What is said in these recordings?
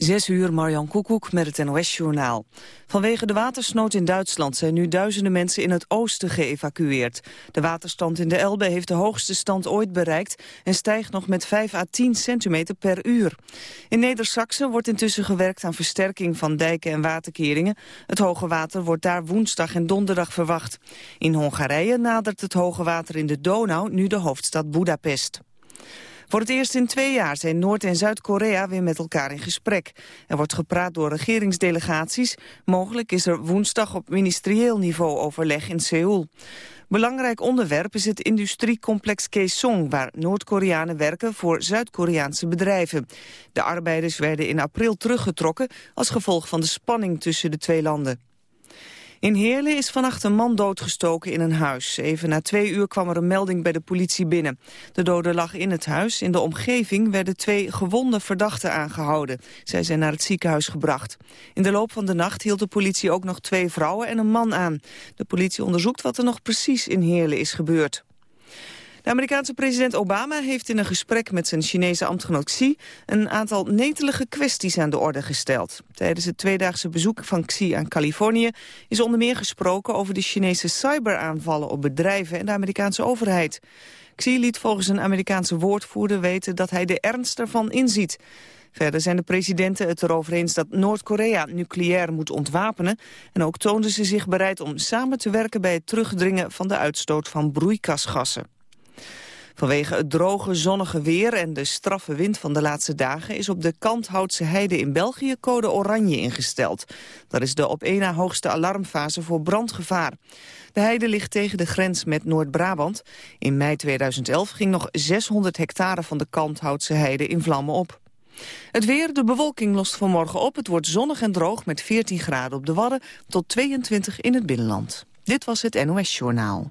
Zes uur, Marjan Koekoek met het NOS-journaal. Vanwege de watersnood in Duitsland zijn nu duizenden mensen in het oosten geëvacueerd. De waterstand in de Elbe heeft de hoogste stand ooit bereikt... en stijgt nog met 5 à 10 centimeter per uur. In neder wordt intussen gewerkt aan versterking van dijken en waterkeringen. Het hoge water wordt daar woensdag en donderdag verwacht. In Hongarije nadert het hoge water in de Donau nu de hoofdstad Budapest. Voor het eerst in twee jaar zijn Noord- en Zuid-Korea weer met elkaar in gesprek. Er wordt gepraat door regeringsdelegaties. Mogelijk is er woensdag op ministerieel niveau overleg in Seoul. Belangrijk onderwerp is het industriecomplex Kaesong... waar Noord-Koreanen werken voor Zuid-Koreaanse bedrijven. De arbeiders werden in april teruggetrokken... als gevolg van de spanning tussen de twee landen. In Heerlen is vannacht een man doodgestoken in een huis. Even na twee uur kwam er een melding bij de politie binnen. De dode lag in het huis. In de omgeving werden twee gewonde verdachten aangehouden. Zij zijn naar het ziekenhuis gebracht. In de loop van de nacht hield de politie ook nog twee vrouwen en een man aan. De politie onderzoekt wat er nog precies in Heerlen is gebeurd. De Amerikaanse president Obama heeft in een gesprek met zijn Chinese ambtgenoot Xi een aantal netelige kwesties aan de orde gesteld. Tijdens het tweedaagse bezoek van Xi aan Californië is onder meer gesproken over de Chinese cyberaanvallen op bedrijven en de Amerikaanse overheid. Xi liet volgens een Amerikaanse woordvoerder weten dat hij de ernst ervan inziet. Verder zijn de presidenten het erover eens dat Noord-Korea nucleair moet ontwapenen. En ook toonden ze zich bereid om samen te werken bij het terugdringen van de uitstoot van broeikasgassen. Vanwege het droge, zonnige weer en de straffe wind van de laatste dagen... is op de Kanthoutse Heide in België code oranje ingesteld. Dat is de op één na hoogste alarmfase voor brandgevaar. De heide ligt tegen de grens met Noord-Brabant. In mei 2011 ging nog 600 hectare van de Kanthoutse Heide in vlammen op. Het weer, de bewolking lost vanmorgen op. Het wordt zonnig en droog met 14 graden op de Wadden tot 22 in het binnenland. Dit was het NOS Journaal.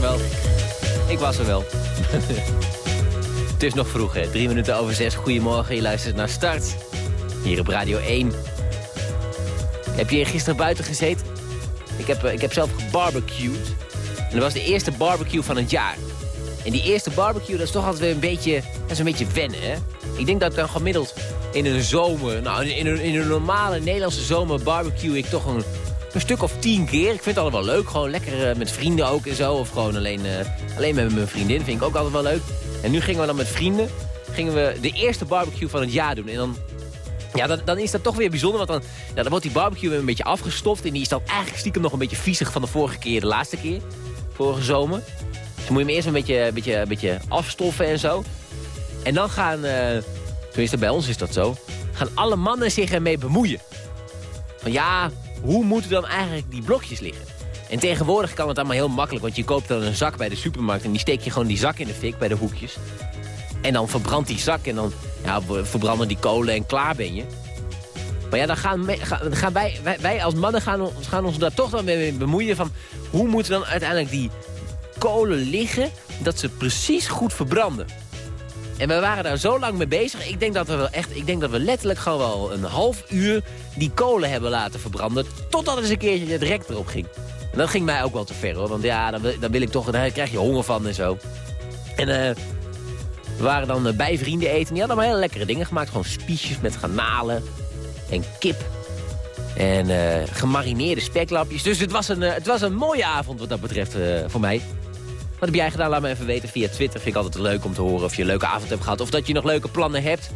Wel. Ik was er wel. het is nog vroeg, hè. Drie minuten over zes. Goedemorgen, je luistert naar Start. Hier op Radio 1. Heb je gisteren buiten gezeten? Ik heb, eh, ik heb zelf gebarbecued. En dat was de eerste barbecue van het jaar. En die eerste barbecue, dat is toch altijd weer een beetje, dat is een beetje wennen, hè? Ik denk dat dan gemiddeld in een zomer, nou in een, in een normale Nederlandse zomer barbecue ik toch een een stuk of tien keer. Ik vind het wel leuk. Gewoon lekker eh, met vrienden ook en zo. Of gewoon alleen, uh, alleen met mijn vriendin. Vind ik ook altijd wel leuk. En nu gingen we dan met vrienden. Gingen we de eerste barbecue van het jaar doen. En dan, ja, dan, is dat toch weer bijzonder. Want dan, ja, dan wordt die barbecue weer een beetje afgestoft. En die is dan eigenlijk stiekem nog een beetje viezig van de vorige keer. De laatste keer. Vorige zomer. Dus moet je hem eerst een beetje, een beetje, een beetje afstoffen en zo. En dan gaan, uh, tenminste bij ons is dat zo. Gaan alle mannen zich ermee bemoeien. Van ja, hoe moeten dan eigenlijk die blokjes liggen? En tegenwoordig kan het allemaal heel makkelijk, want je koopt dan een zak bij de supermarkt... en die steek je gewoon die zak in de fik bij de hoekjes. En dan verbrandt die zak en dan ja, verbranden die kolen en klaar ben je. Maar ja, dan gaan, gaan wij, wij, wij, als mannen gaan, gaan ons daar toch dan mee bemoeien van... hoe moeten dan uiteindelijk die kolen liggen dat ze precies goed verbranden? En we waren daar zo lang mee bezig. Ik denk dat we wel echt, ik denk dat we letterlijk gewoon wel een half uur die kolen hebben laten verbranden. Totdat eens een keertje het rek erop ging. En dat ging mij ook wel te ver hoor. Want ja, dan, dan wil ik toch, daar krijg je honger van en zo. En uh, we waren dan uh, bij vrienden eten. Die hadden maar hele lekkere dingen gemaakt. Gewoon spiesjes met garnalen en kip. En uh, gemarineerde speklapjes. Dus het was, een, het was een mooie avond wat dat betreft voor mij. Wat heb jij gedaan? Laat me even weten via Twitter. Vind ik altijd leuk om te horen of je een leuke avond hebt gehad. Of dat je nog leuke plannen hebt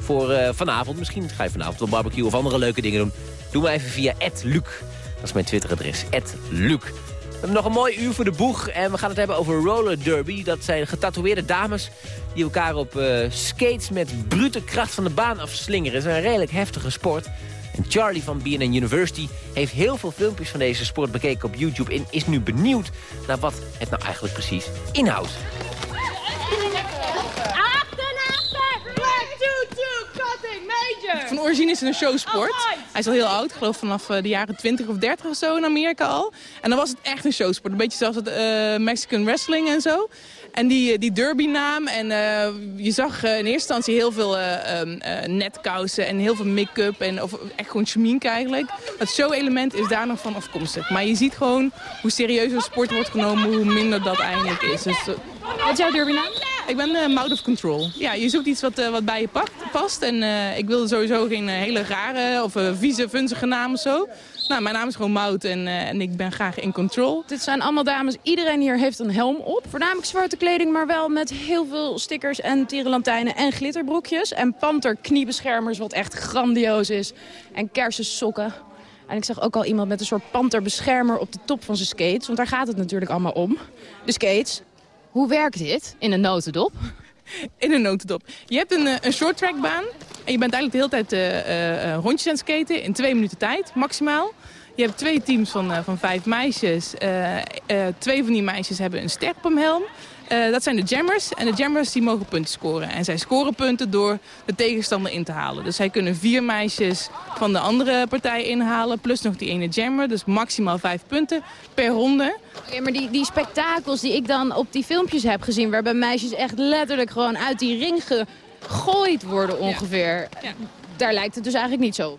voor uh, vanavond. Misschien ga je vanavond wel barbecue of andere leuke dingen doen. Doe maar even via @luc. Dat is mijn Twitteradres. @luc. hebben nog een mooi uur voor de boeg en we gaan het hebben over roller derby. Dat zijn getatoeëerde dames die elkaar op uh, skates met brute kracht van de baan afslingeren. Het is een redelijk heftige sport. En Charlie van BNN University heeft heel veel filmpjes van deze sport bekeken op YouTube... en is nu benieuwd naar wat het nou eigenlijk precies inhoudt. Van origine is het een showsport. Hij is al heel oud, ik geloof vanaf eh, de jaren 20 of 30 of zo in Amerika al. En dan was het echt een showsport. Een beetje zoals het uh, Mexican wrestling en zo. En die, eh, die derby-naam. En uh, je zag uh, in eerste instantie heel veel um, netkousen en heel veel make-up. En of echt gewoon schmink eigenlijk. Het show-element is daar nog van afkomstig. Maar je ziet gewoon hoe serieuzer sport wordt genomen, hoe minder dat eigenlijk is. Dus, Wat is jouw derby-naam? Ik ben uh, Mouth of Control. Ja, je zoekt iets wat, uh, wat bij je pakt, past. En uh, ik wilde sowieso geen hele rare of vieze, vunzige naam of zo. Nou, mijn naam is gewoon Mout en, en ik ben graag in control. Dit zijn allemaal dames. Iedereen hier heeft een helm op. Voornamelijk zwarte kleding, maar wel met heel veel stickers en tierenlantijnen en glitterbroekjes. En panter kniebeschermers, wat echt grandioos is. En kersensokken. En ik zag ook al iemand met een soort panterbeschermer op de top van zijn skates. Want daar gaat het natuurlijk allemaal om. De skates. Hoe werkt dit in een notendop? In een notendop. Je hebt een, een short trackbaan. En je bent eigenlijk de hele tijd uh, uh, rondjes aan het skaten. In twee minuten tijd, maximaal. Je hebt twee teams van, van vijf meisjes. twee van die meisjes hebben een ster op hun helm. Uh, dat zijn de jammers. En de jammers die mogen punten scoren. En zij scoren punten door de tegenstander in te halen. Dus zij kunnen vier meisjes van de andere partij inhalen. Plus nog die ene jammer. Dus maximaal vijf punten per ronde. Maar die, die spektakels die ik dan op die filmpjes heb gezien... waarbij meisjes echt letterlijk gewoon uit die ring gegooid worden ongeveer. Ja. Ja. Daar lijkt het dus eigenlijk niet zo op.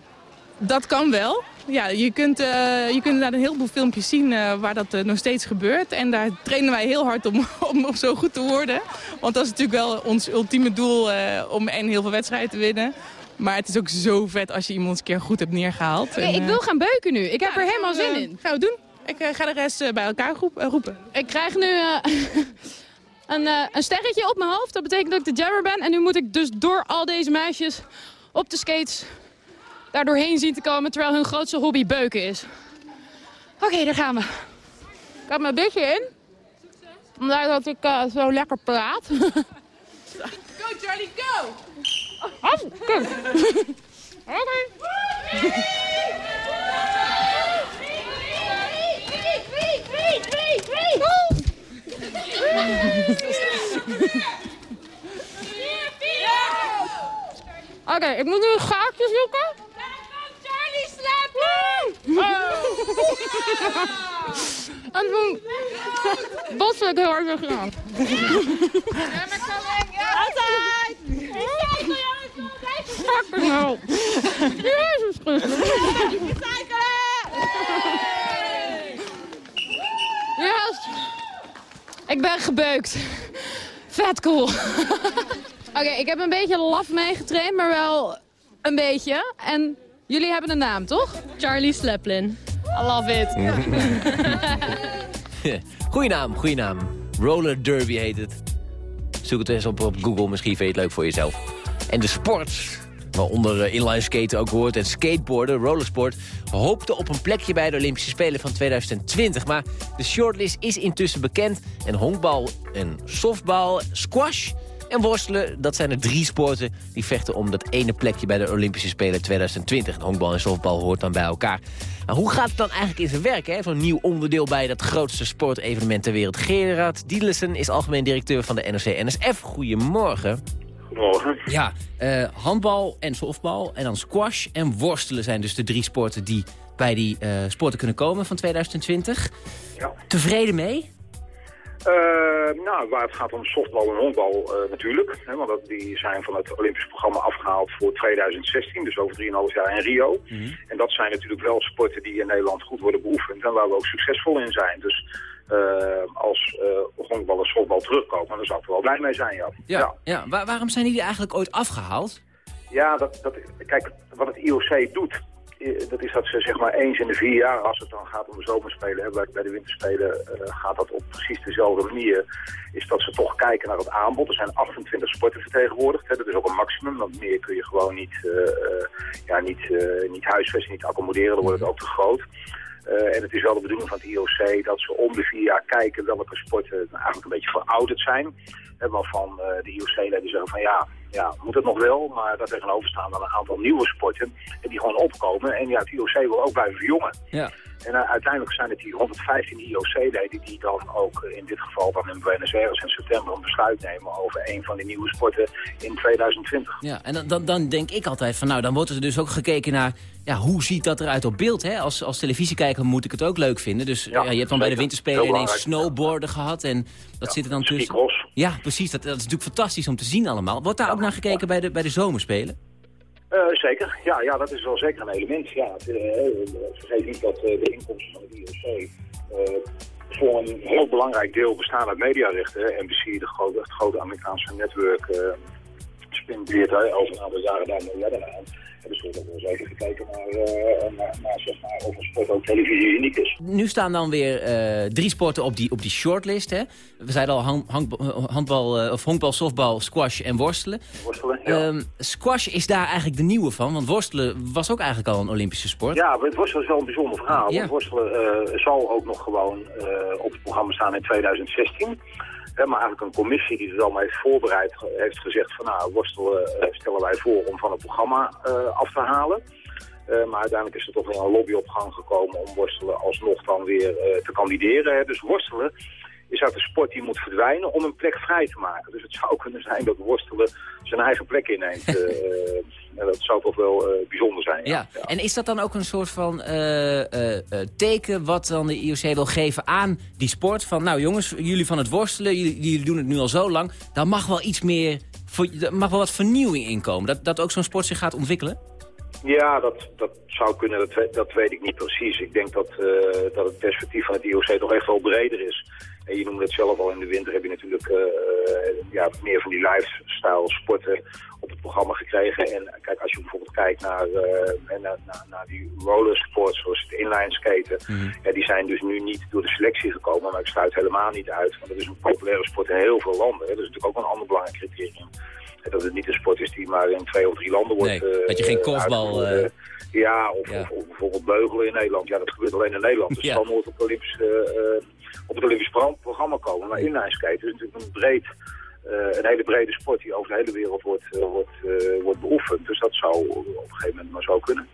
Dat kan wel. Ja, je kunt, uh, je kunt inderdaad een heleboel filmpjes zien uh, waar dat uh, nog steeds gebeurt. En daar trainen wij heel hard om, om, om, zo goed te worden. Want dat is natuurlijk wel ons ultieme doel om en heel veel wedstrijden te winnen. Maar het is ook zo vet als je iemand eens een keer goed hebt neergehaald. Okay, en, ik wil gaan beuken nu. Ik heb er helemaal zin in. Gaan we doen. Ik ga de rest bij elkaar roepen. Ik krijg nu een, een sterretje op mijn hoofd. Dat betekent dat ik de jammer ben. En nu moet ik dus door al deze meisjes op de skates daar doorheen zien te komen... terwijl hun grootste hobby beuken is. Oké, okay, daar gaan we. Ik heb een beetje in. Omdat dat ik uh, zo lekker praat. Go Charlie, go! Oh, oké. Oké. Oké, ik moet nu een gaatje zoeken. Oh. en toen botste ik heel hard gedaan. Altijd! Fucking hell. Jezus Christus. Yes! Ik ben gebeukt. Vet cool. Oké, okay, ik heb een beetje laf meegetraind, maar wel een beetje. En jullie hebben een naam, toch? Charlie Slaplin. I love it. goeie naam, goeie naam. Roller Derby heet het. Zoek het eens op op Google, misschien vind je het leuk voor jezelf. En de sport, waaronder uh, inline skaten ook hoort... en skateboarden, rollersport, hoopte op een plekje bij de Olympische Spelen van 2020. Maar de shortlist is intussen bekend. En honkbal en softbal, squash en worstelen, dat zijn er drie sporten die vechten om dat ene plekje bij de Olympische Spelen 2020. Honkbal en softbal hoort dan bij elkaar. Nou, hoe gaat het dan eigenlijk in zijn werk? Zo'n nieuw onderdeel bij dat grootste sportevenement ter wereld. Gerard Dielissen is algemeen directeur van de NOC-NSF. Goedemorgen. Goedemorgen. Ja, uh, handbal en softbal en dan squash en worstelen zijn dus de drie sporten die bij die uh, sporten kunnen komen van 2020. Ja. Tevreden mee? Uh, nou, waar het gaat om softbal en honkbal uh, natuurlijk. Hè, want dat, die zijn van het Olympisch programma afgehaald voor 2016, dus over 3,5 jaar in Rio. Mm -hmm. En dat zijn natuurlijk wel sporten die in Nederland goed worden beoefend en waar we ook succesvol in zijn. Dus uh, als honkbal en softbal terugkomen, dan zou ik er wel blij mee zijn, ja. Ja, ja. ja. Waar, waarom zijn die eigenlijk ooit afgehaald? Ja, dat, dat, kijk, wat het IOC doet, dat is dat ze zeg maar eens in de vier jaar, als het dan gaat om de zomerspelen, hè, bij, de winterspelen uh, gaat dat op precies dezelfde manier, is dat ze toch kijken naar het aanbod. Er zijn 28 sporten vertegenwoordigd, hè, dat is ook een maximum, want meer kun je gewoon niet, uh, ja, niet, niet huisvesten, niet accommoderen, dan wordt het ook te groot. en het is wel de bedoeling van het IOC dat ze om de vier jaar kijken welke sporten eigenlijk een beetje verouderd zijn. En waarvan de IOC-leden zeggen van ja, ja, moet het nog wel, maar daar tegenover staan dan een aantal nieuwe sporten en die gewoon opkomen. En ja, het IOC wil ook blijven verjongen. Ja. En uh, uiteindelijk zijn het die 115 IOC-leden die dan ook in dit geval dan in Buenos Aires in september een besluit nemen over een van die nieuwe sporten in 2020. Ja, en dan, dan, dan denk ik altijd van nou, dan wordt er dus ook gekeken naar ja, hoe ziet dat eruit op beeld. Hè? Als, als televisiekijker moet ik het ook leuk vinden. Dus ja, je hebt dan bij de winterspelen ineens snowboarden gehad en dat zit er dan tussen. Ja, precies. Dat, dat is natuurlijk fantastisch om te zien allemaal. Wordt daar ook naar gekeken bij de, bij de zomerspelen? Uh, zeker, ja, ja, dat is wel zeker een element. Ja, het, uh, vergeet niet dat de inkomsten van het IOC voor een heel belangrijk deel bestaan uit mediarechten. NBC, de grote, het grote Amerikaanse netwerk, spendeert over een aantal jaren daar miljarden aan. Dus we hebben wel zeker gekeken naar, uh, naar, naar, zeg maar, of een sport ook televisie uniek is. Nu staan dan weer uh, drie sporten op die, op die shortlist. Hè? We zeiden al hand, handbal, uh, of honkbal, softbal, squash en worstelen. Worstelen, ja. Um, squash is daar eigenlijk de nieuwe van, want worstelen was ook eigenlijk al een Olympische sport. Ja, het worstelen is wel een bijzonder verhaal. Ja. Want worstelen zal ook nog gewoon op het programma staan in 2016 maar eigenlijk een commissie die het allemaal heeft voorbereid, heeft gezegd van nou, worstelen uh, stellen wij voor om van het programma uh, af te halen. Uh, maar uiteindelijk is er toch weer een lobby op gang gekomen om worstelen alsnog dan weer te kandideren. Hè. Dus worstelen is uit de sport die moet verdwijnen om een plek vrij te maken. Dus het zou kunnen zijn dat worstelen zijn eigen plek inneemt. uh, dat zou toch wel uh, bijzonder zijn. Ja. ja. En is dat dan ook een soort van teken wat dan de IOC wil geven aan die sport? Van nou jongens, jullie van het worstelen, jullie, jullie doen het nu al zo lang. Daar mag wel iets meer, er mag wel wat vernieuwing in komen. Dat, dat ook zo'n sport zich gaat ontwikkelen? Ja, dat, dat zou kunnen, dat, weet, dat weet ik niet precies. Ik denk dat, uh, dat het perspectief van het IOC toch echt wel breder is. En je noemde het zelf al, in de winter heb je natuurlijk uh, ja, meer van die lifestyle sporten op het programma gekregen. En kijk, als je bijvoorbeeld kijkt naar, uh, naar, naar, naar, die rollersports zoals het inline skaten. Mm -hmm. ja, die zijn dus nu niet door de selectie gekomen, maar ik sluit helemaal niet uit. Want dat is een populaire sport in heel veel landen. Hè. Dat is natuurlijk ook een ander belangrijk criterium dat het niet een sport is die maar in twee of drie landen wordt nee, Dat je geen korfbal... Uh, ja, of, ja. Of, of, bijvoorbeeld beugelen in Nederland. Ja, dat gebeurt alleen in Nederland. Dus ja. nooit op het Olympisch, uh, op het Olympisch programma komen. Maar inlineskaten is natuurlijk een breed... Uh, een hele brede sport die over de hele wereld wordt, wordt, wordt beoefend. Dus dat zou op een gegeven moment maar zo kunnen.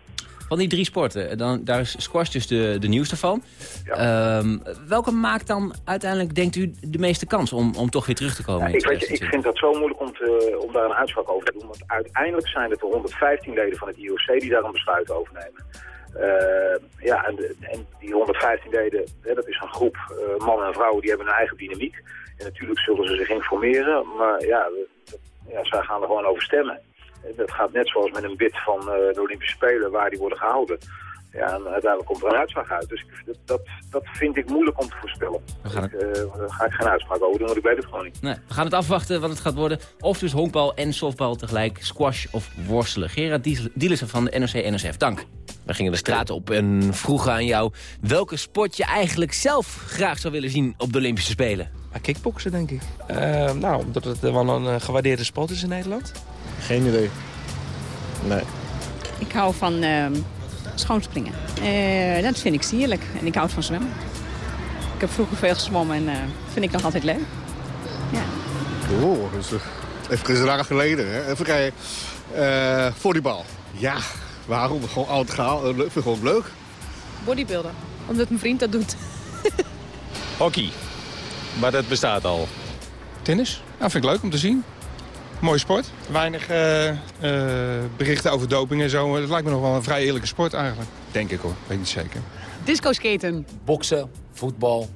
Van die drie sporten, dan, daar is squash dus de, de nieuwste van. Ja. Um, welke maakt dan uiteindelijk, denkt u, de meeste kans om, om toch weer terug te komen? Ja, ik, weet, ik vind dat zo moeilijk om, te, om daar een uitspraak over te doen. Want uiteindelijk zijn het de 115 leden van het IOC die daar een besluit over nemen. Uh, ja, en, en, die 115 leden, hè, dat is een groep uh, mannen en vrouwen die hebben een eigen dynamiek. En natuurlijk zullen ze zich informeren, maar ja, ja zij gaan er gewoon over stemmen. Dat gaat net zoals met een bid van uh, de Olympische Spelen waar die worden gehouden. Ja, en uiteindelijk komt er een uitslag uit. Dus dat, dat, dat vind ik moeilijk om te voorspellen. We gaan het... ik, uh, daar ga ik geen uitspraak over doen, want ik weet het gewoon niet. Nee, we gaan het afwachten wat het gaat worden. Of dus honkbal en softbal tegelijk, squash of worstelen. Gerard Dielissen van de NOC-NSF, dank. We gingen de straat op en vroegen aan jou welke sport je eigenlijk zelf graag zou willen zien op de Olympische Spelen. Kickboksen, denk ik. Uh, nou, omdat het wel een gewaardeerde sport is in Nederland. Geen idee. Nee. Ik hou van uh, schoonspringen. Uh, dat vind ik sierlijk. En ik houd van zwemmen. Ik heb vroeger veel gezwommen en uh, vind ik nog altijd leuk. Ja. Oh, dus, even een jaar geleden. Hè? Even kijken. Uh, volleybal. Ja, waarom? Gewoon oud gehaald. vind ik gewoon leuk. Bodybuilder. Omdat mijn vriend dat doet. Hockey. Maar dat bestaat al. Tennis. Ja, vind ik leuk om te zien. Mooie sport. Weinig uh, uh, berichten over doping en zo. Het lijkt me nog wel een vrij eerlijke sport eigenlijk. Denk ik hoor, weet niet zeker. Disco skaten. Boksen, voetbal.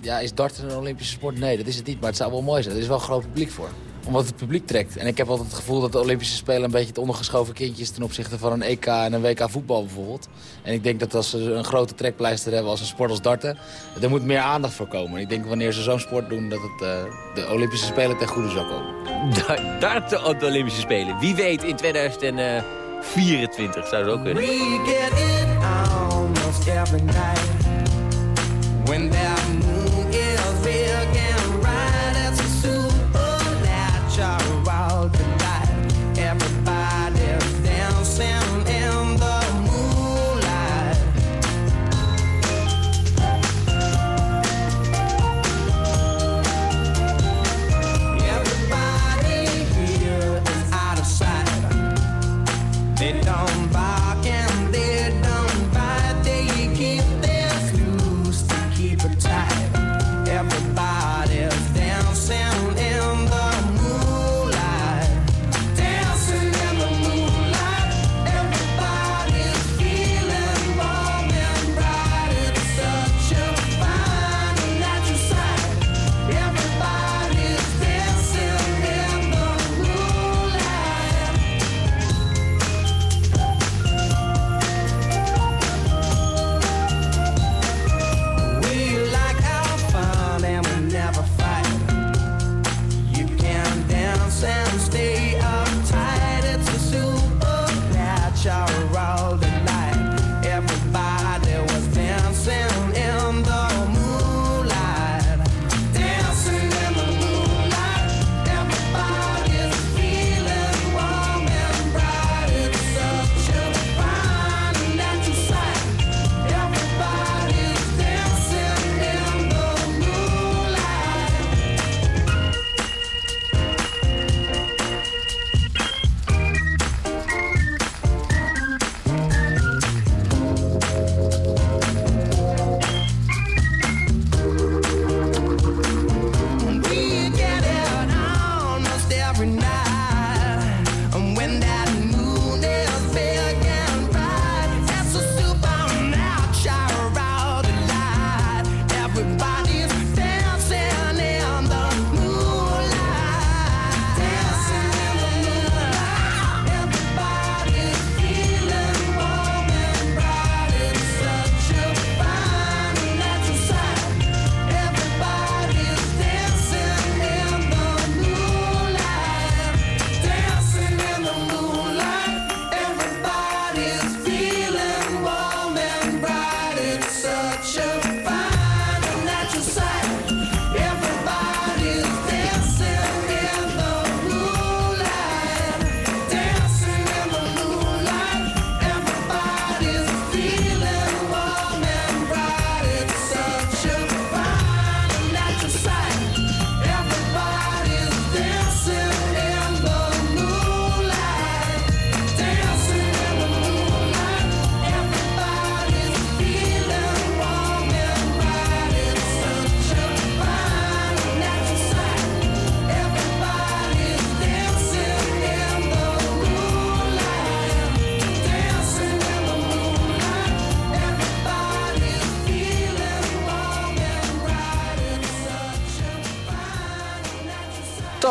Ja, is darten een Olympische sport? Nee, dat is het niet. Maar het zou wel mooi zijn. Er is wel een groot publiek voor omdat het publiek trekt. En ik heb altijd het gevoel dat de Olympische Spelen een beetje het ondergeschoven kindje is... ten opzichte van een EK en een WK voetbal bijvoorbeeld. En ik denk dat als ze een grote trekpleister hebben als een sport als darten... er moet meer aandacht voor komen. Ik denk wanneer ze zo'n sport doen dat het uh, de Olympische Spelen ten goede zal komen. Darten op de Olympische Spelen. Wie weet in 2024 zou het ook kunnen. We get in almost every night when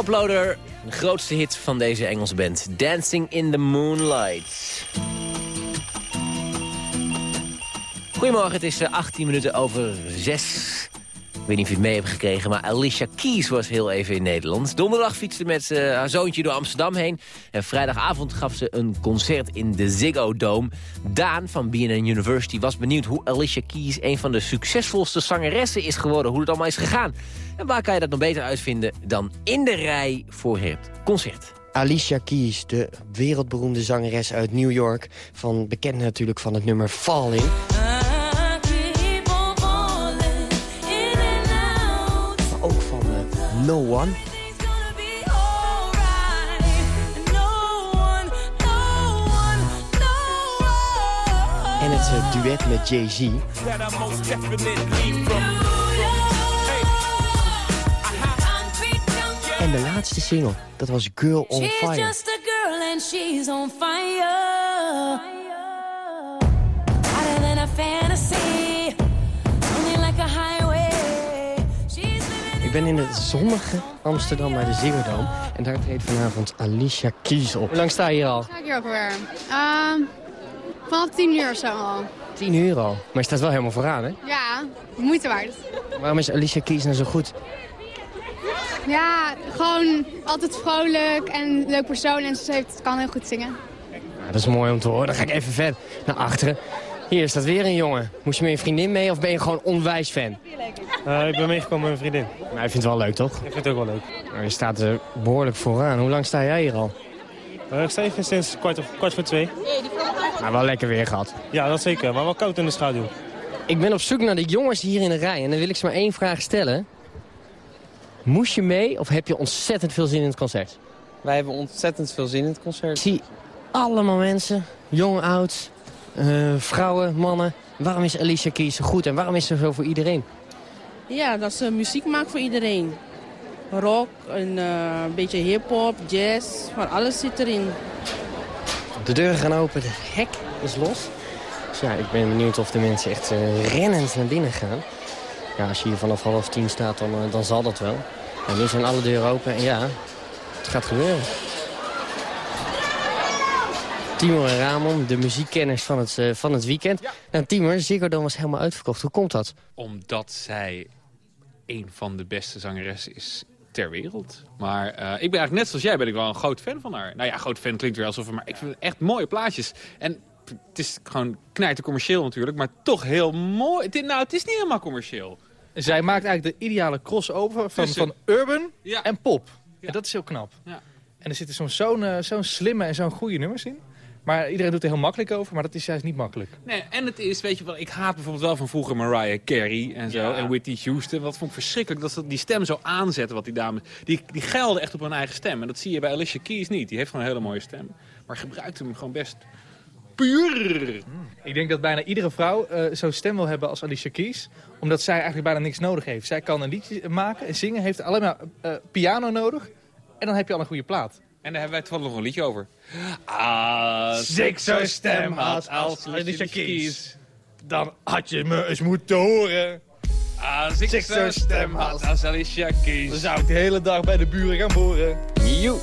Toploader, de grootste hit van deze Engelse band. Dancing in the Moonlight. Goedemorgen, het is 18 eh, minuten over 6. Weet niet of je het mee hebt gekregen, maar Alicia Keys was heel even in Nederland. Donderdag fietste met uh, haar zoontje door Amsterdam heen. En vrijdagavond gaf ze een concert in de Ziggo Dome. Daan van BNN University was benieuwd hoe Alicia Keys... een van de succesvolste zangeressen is geworden. Hoe het allemaal is gegaan. En waar kan je dat nog beter uitvinden dan in de rij voor het concert. Alicia Keys, de wereldberoemde zangeres uit New York. Van, bekend natuurlijk van het nummer Falling. No One. En het uh, duet met Jay-Z. En de laatste single, dat was Girl on she's ik ben in het zonnige Amsterdam bij de Ziggo Dome. En daar treedt vanavond Alicia Keys op. Hoe lang sta je hier al? Sta ik hier ook weer? Uh, vanaf 10 uur zo al. 10 uur al? Maar je staat wel helemaal vooraan, hè? Ja, moeite waard. Waarom is Alicia Keys nou zo goed? Ja, gewoon altijd vrolijk en leuk persoon. En ze heeft, kan heel goed zingen. Ja, dat is mooi om te horen. Dan ga ik even ver naar achteren. Hier staat weer een jongen. Moest je met je vriendin mee of ben je gewoon onwijs fan? Uh, ik ben meegekomen met mijn vriendin. Maar hij vindt het wel leuk, toch? Ik vind het ook wel leuk. Maar je staat er behoorlijk vooraan. Hoe lang sta jij hier al? Uh, ik sta even sinds kwart, kwart voor twee. Maar wel lekker weer gehad. Ja, dat zeker. Maar wel koud in de schaduw. Ik ben op zoek naar de jongens hier in de rij. En dan wil ik ze maar één vraag stellen. Moest je mee of heb je ontzettend veel zin in het concert? Wij hebben ontzettend veel zin in het concert. Ik zie allemaal mensen, jong, oud, uh, vrouwen, mannen. Waarom is Alicia Keys zo goed en waarom is ze zo voor iedereen? Ja, dat ze muziek maakt voor iedereen. Rock, een uh, beetje hip-hop, jazz, van alles zit erin. De deuren gaan open, het hek is los. Dus ja, ik ben benieuwd of de mensen echt uh, rennend naar binnen gaan. Ja, als je hier vanaf half tien staat, dan, dan zal dat wel. En nu zijn alle deuren open en ja, het gaat gebeuren. Timor en Ramon, de muziekkenners van het, uh, van het weekend. Ja. Nou, Timor, Ziggo Dome was helemaal uitverkocht. Hoe komt dat? Omdat zij een van de beste zangeressen is ter wereld. Maar uh, ik ben eigenlijk net zoals jij ben ik wel een groot fan van haar. Nou ja, groot fan klinkt weer alsof... Maar ik vind echt mooie plaatjes. En het is gewoon knijter commercieel natuurlijk. Maar toch heel mooi. Het, nou, het is niet helemaal commercieel. Zij maakt eigenlijk de ideale crossover van, van urban en pop. En dat is heel knap. Ja. En er zitten zo'n zo'n uh, zo'n slimme en zo'n goede nummers in. Maar iedereen doet er heel makkelijk over, maar dat is juist niet makkelijk. Nee, en het is, weet je wel, ik haat bijvoorbeeld wel van vroeger Mariah Carey en zo. En Whitney Houston. Wat vond ik verschrikkelijk dat ze die stem zo aanzetten, wat die dames... Die, die gelden echt op hun eigen stem. En dat zie je bij Alicia Keys niet. Die heeft gewoon een hele mooie stem. Maar gebruikt hem gewoon best puur. Ik denk dat bijna iedere vrouw uh, zo'n stem wil hebben als Alicia Keys. Omdat zij eigenlijk bijna niks nodig heeft. Zij kan een liedje maken en zingen, heeft alleen maar uh, piano nodig. En dan heb je al een goede plaat. En daar hebben wij toevallig nog een liedje over. Als ik zo'n stem had als Alicia Keys, dan had je me eens moeten horen. Als ik zo'n stem had als Alicia Keys, dan zou ik de hele dag bij de buren gaan boren. Joe.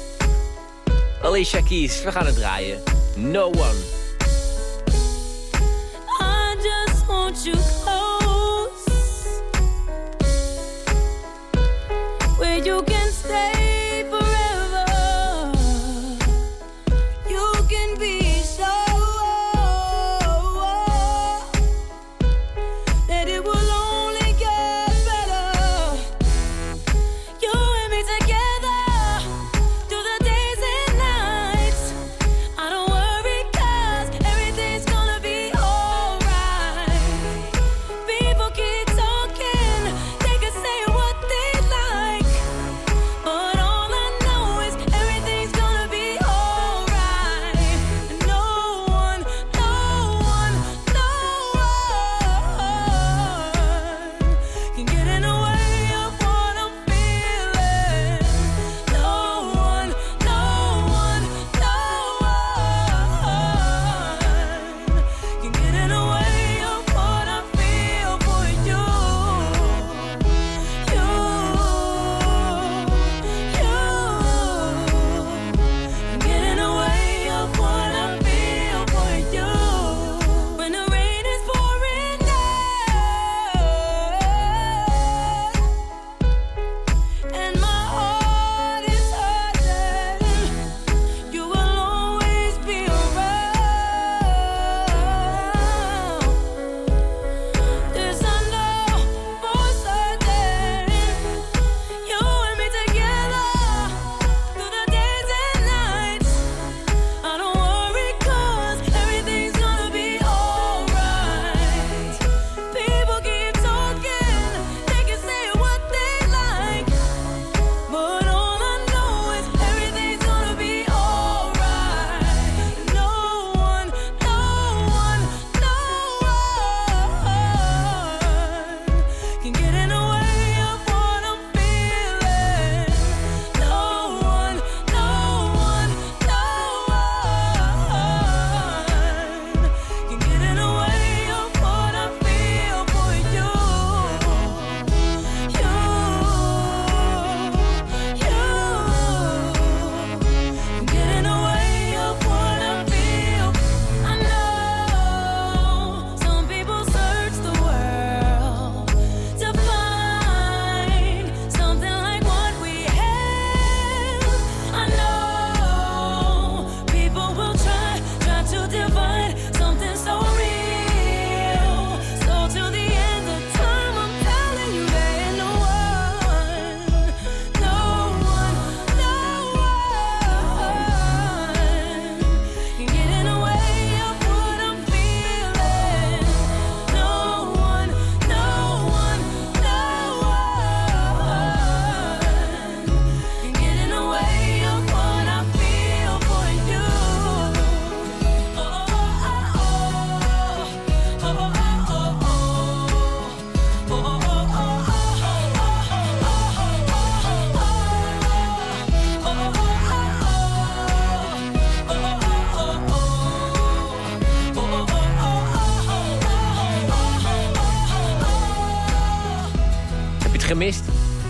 Alicia Keys, we gaan het draaien. No one. I just want you close. Where you can stay.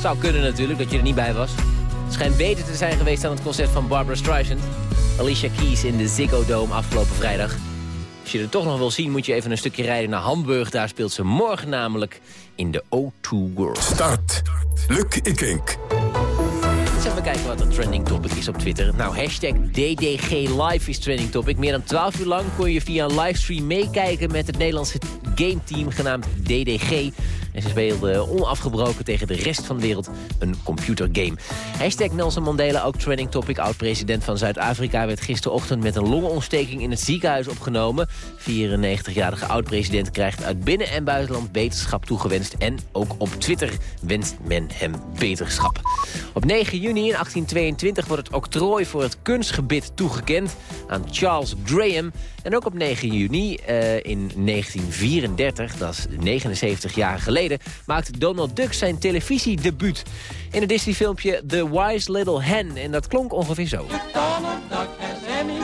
Zou kunnen natuurlijk, dat je er niet bij was. Het schijnt beter te zijn geweest dan het concert van Barbara Streisand. Alicia Keys in de Ziggo Dome afgelopen vrijdag. Als je er toch nog wil zien, moet je even een stukje rijden naar Hamburg. Daar speelt ze morgen namelijk in de O2 World. Start. Luc Ikink. Eens even kijken wat een trending topic is op Twitter. Nou, hashtag DDG Live is trending topic. Meer dan 12 uur lang kon je via een livestream meekijken met het Nederlandse gameteam genaamd DDG. En ze speelden onafgebroken tegen de rest van de wereld een computergame. Hashtag Nelson Mandela, ook trending topic. Oud-president van Zuid-Afrika werd gisterochtend met een longontsteking in het ziekenhuis opgenomen. 94-jarige oud-president krijgt uit binnen- en buitenland beterschap toegewenst. En ook op Twitter wenst men hem beterschap. Op 9 juni in 1822 wordt het octrooi voor het kunstgebit toegekend aan Charles Graham. En ook op 9 juni uh, in 1934, dat is 79 jaar geleden... maakt Donald Duck zijn televisiedebuut. In het Disney-filmpje The Wise Little Hen. En dat klonk ongeveer zo. Donald Duck has any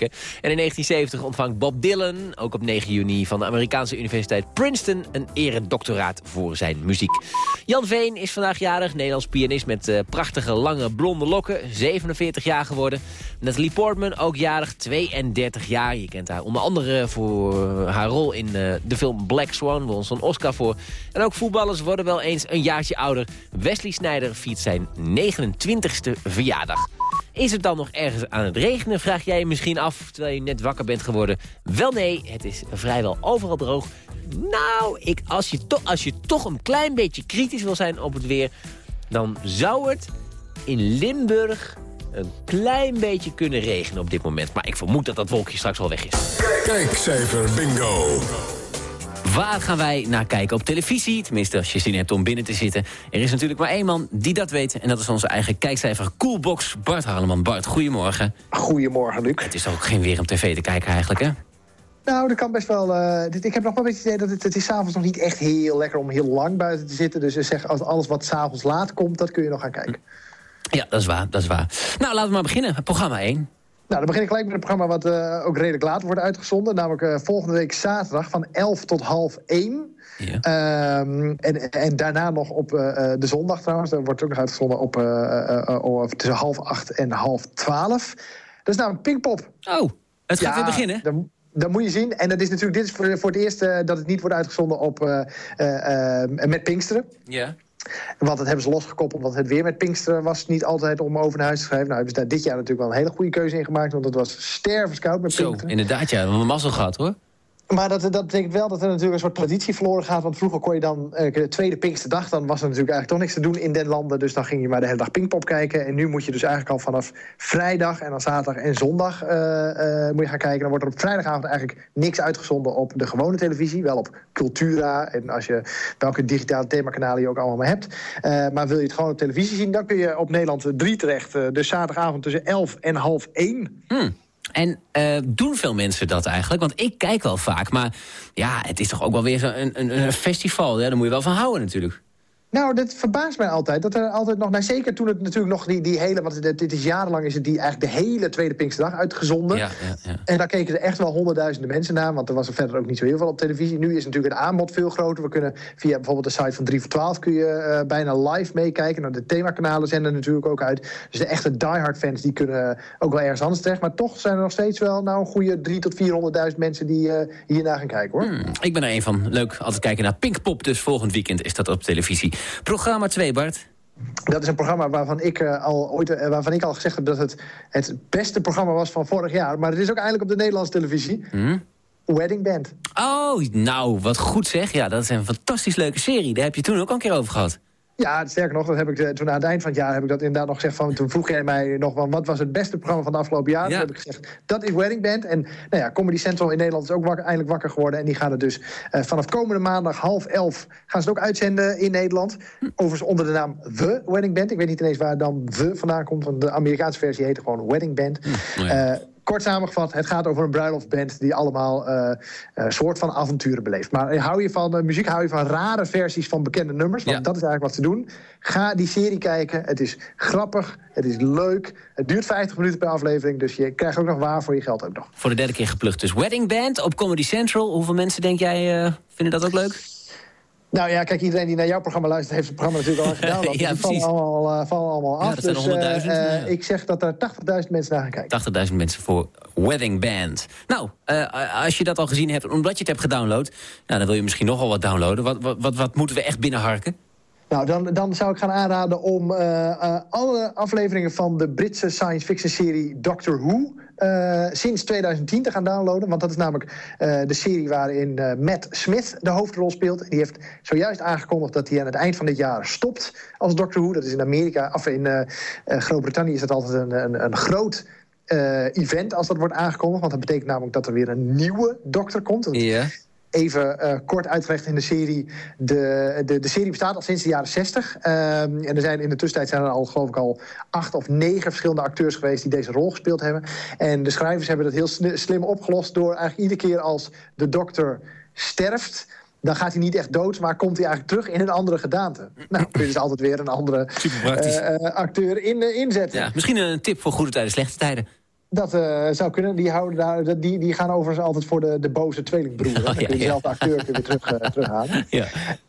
En in 1970 ontvangt Bob Dylan, ook op 9 juni... van de Amerikaanse Universiteit Princeton... een eredoctoraat voor zijn muziek. Jan Veen is vandaag jarig, Nederlands pianist... met uh, prachtige, lange, blonde lokken. 47 jaar geworden. Natalie Portman, ook jarig, 32 jaar. Je kent haar onder andere voor haar rol in uh, de film Black Swan. Won ons een Oscar voor. En ook voetballers worden wel eens een jaartje ouder. Wesley Sneijder viert zijn 29ste verjaardag. Is het dan nog ergens aan het regenen, vraag jij misschien af... terwijl je net wakker bent geworden. Wel nee, het is vrijwel overal droog. Nou, ik, als, je to, als je toch een klein beetje kritisch wil zijn op het weer... dan zou het in Limburg een klein beetje kunnen regenen op dit moment. Maar ik vermoed dat dat wolkje straks al weg is. Kijkcijfer bingo. Waar gaan wij naar kijken op televisie? Tenminste, als je zin hebt om binnen te zitten. Er is natuurlijk maar één man die dat weet. En dat is onze eigen kijkcijfer Coolbox, Bart Harleman. Bart, goedemorgen. Goedemorgen, Luc. Het is ook geen weer om tv te kijken eigenlijk, hè? Nou, dat kan best wel. Uh, dit, ik heb nog wel een beetje het idee dat het, het is s'avonds nog niet echt heel lekker om heel lang buiten te zitten. Dus zeg, als alles wat s'avonds laat komt, dat kun je nog gaan kijken. Ja, dat is waar, dat is waar. Nou, laten we maar beginnen. Programma 1. Nou, dan begin ik gelijk met een programma wat uh, ook redelijk laat wordt uitgezonden. Namelijk uh, volgende week zaterdag van 11 tot half 1. Ja. Um, en, en daarna nog op uh, de zondag trouwens. Dat wordt ook nog uitgezonden op tussen half 8 en half 12. Dat is namelijk Pinkpop. Oh, het gaat ja, weer beginnen. Dan, dat moet je zien. En dat is natuurlijk, dit is voor, voor het eerst dat het niet wordt uitgezonden op, met Pinksteren. Ja. Want dat hebben ze losgekoppeld, want het weer met Pinksteren was niet altijd om over naar huis te schrijven. Nou hebben ze daar dit jaar natuurlijk wel een hele goede keuze in gemaakt, want het was stervenskoud met Pinksteren. Zo, inderdaad ja, we hebben een mazzel gehad hoor. Maar dat, dat betekent wel dat er natuurlijk een soort traditie verloren gaat. Want vroeger kon je dan, uh, de tweede Pinksterdag... dan was er natuurlijk eigenlijk toch niks te doen in den landen. Dus dan ging je maar de hele dag Pinkpop kijken. En nu moet je dus eigenlijk al vanaf vrijdag en dan zaterdag en zondag... Uh, uh, moet je gaan kijken. Dan wordt er op vrijdagavond eigenlijk niks uitgezonden op de gewone televisie. Wel op Cultura en als je welke digitale themakanalen je ook allemaal hebt. maar wil je het gewoon op televisie zien... dan kun je op Nederland 3 terecht. dus zaterdagavond tussen 11 en half 1. Hmm. En uh, doen veel mensen dat eigenlijk? Want ik kijk wel vaak, maar ja, het is toch ook wel weer een, een, een, festival. Ja, daar moet je wel van houden natuurlijk. Nou, dat verbaast mij altijd. Dat er altijd nog, nou zeker toen het natuurlijk nog die, die hele, want dit is jarenlang is het die eigenlijk de hele tweede Pinksterdag uitgezonden. Ja, ja, ja. En daar keken er echt wel honderdduizenden mensen naar, want er was er verder ook niet zo heel veel op televisie. Nu is natuurlijk het aanbod veel groter. We kunnen via bijvoorbeeld de site van 3 voor 12 kun je uh, bijna live meekijken. Nou, de themakanalen zenden natuurlijk ook uit. Dus de echte diehard fans die kunnen ook wel ergens anders terecht. Maar toch zijn er nog steeds wel nou, een goede 3 tot 400.000 mensen die uh, hiernaar gaan kijken hoor. Hmm, ik ben er een van. Leuk, altijd kijken naar Pinkpop. Dus volgend weekend is dat op televisie. Programma 2, Bart. Dat is een programma waarvan ik, uh, al, ooit, uh, waarvan ik al gezegd heb dat het het beste programma was van vorig jaar. Maar het is ook eindelijk op de Nederlandse televisie. Mm. Wedding Band. Oh, nou, wat goed zeg. Ja, dat is een fantastisch leuke serie. Daar heb je toen ook al een keer over gehad. Ja, sterker nog, dat heb ik, toen aan het eind van het jaar heb ik dat inderdaad nog gezegd. Van, toen vroeg jij mij nog van wat was het beste programma van de afgelopen jaar. Ja. Toen heb ik gezegd, dat is Wedding Band. En nou ja, Comedy Central in Nederland is ook wakker, eindelijk wakker geworden. En die gaan het dus uh, vanaf komende maandag half elf gaan ze het ook uitzenden in Nederland. Overigens onder de naam The Wedding Band. Ik weet niet ineens waar dan The vandaan komt. Want de Amerikaanse versie heet gewoon Wedding Band. Hm, ja. uh, kort samengevat, het gaat over een bruiloftband... die allemaal eh, een soort van avonturen beleeft. Maar hou je van muziek, hou je van rare versies van bekende nummers... want dat is eigenlijk wat ze doen. Ga die serie kijken. Het is grappig, het is leuk. Het duurt 50 minuten per aflevering, dus je krijgt ook nog waar voor je geld ook nog. Voor de derde keer geplukt dus. Wedding Band op Comedy Central. Hoeveel mensen denk jij vinden dat ook leuk? Nou ja, kijk, iedereen die naar jouw programma luistert... heeft het programma natuurlijk al gedaan. ja, die vallen allemaal, vallen allemaal af. Ja, dat dus, Ik zeg dat er 80.000 mensen naar gaan kijken. 80.000 mensen voor Wedding Band. Nou, als je dat al gezien hebt, omdat je het hebt gedownload... Nou, dan wil je misschien nogal wat downloaden. Wat, wat, wat, wat moeten we echt binnenharken? Nou, dan, dan zou ik gaan aanraden om alle afleveringen van de Britse science fiction serie Doctor Who... Uh, sinds 2010 te gaan downloaden. Want dat is namelijk uh, de serie waarin uh, Matt Smith de hoofdrol speelt. Die heeft zojuist aangekondigd dat hij aan het eind van dit jaar stopt als Doctor Who. Dat is in Amerika, of in Groot-Brittannië is dat altijd een, een, een groot event als dat wordt aangekondigd. Want dat betekent namelijk dat er weer een nieuwe dokter komt. Ja even uh, kort uitgelegd in de serie. De, de, de serie bestaat al sinds de jaren 60. Um, en er zijn in de tussentijd zijn er al, geloof ik, al acht of negen verschillende acteurs geweest die deze rol gespeeld hebben. En de schrijvers hebben dat heel slim opgelost door eigenlijk iedere keer als de dokter sterft dan gaat hij niet echt dood, maar komt hij eigenlijk terug in een andere gedaante. Nou, kun je dus altijd weer een andere uh, uh, acteur in, inzetten. Ja, misschien een tip voor goede tijden, slechte tijden. Dat uh, zou kunnen. Die, houden daar, die, die gaan overigens altijd voor de, de boze tweelingbroer. Oh, dan kun je dezelfde acteur weer terug, uh, terughalen. Ja.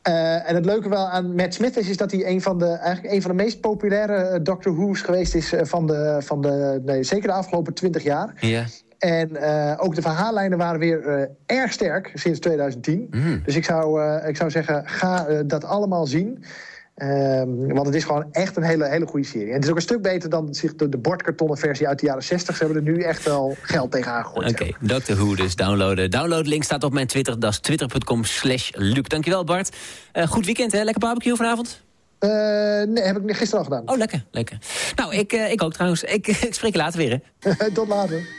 Uh, en het leuke wel aan Matt Smith is, is dat hij een van de, eigenlijk een van de meest populaire Doctor Who's geweest is... van de, van de, nee, zeker de afgelopen twintig jaar. Ja. En ook de verhaallijnen waren weer erg sterk sinds 2010. Mm. Dus ik zou, ik zou zeggen, ga dat allemaal zien. Um, want het is gewoon echt een hele, hele goede serie. En het is ook een stuk beter dan zich de, de bordkartonnen versie uit de jaren 60. Ze hebben er nu echt wel geld tegen aangegooid. Oké, okay, Dr. Who dus downloaden. Downloadlink staat op mijn Twitter. Dat is twitter.com slash Luc. Dankjewel Bart. Uh, goed weekend hè? Lekker barbecue vanavond? Uh, nee, heb ik gisteren al gedaan. Oh, lekker, lekker. Nou, ik, uh, ik ook trouwens. Ik, ik spreek je later weer hè. Tot later.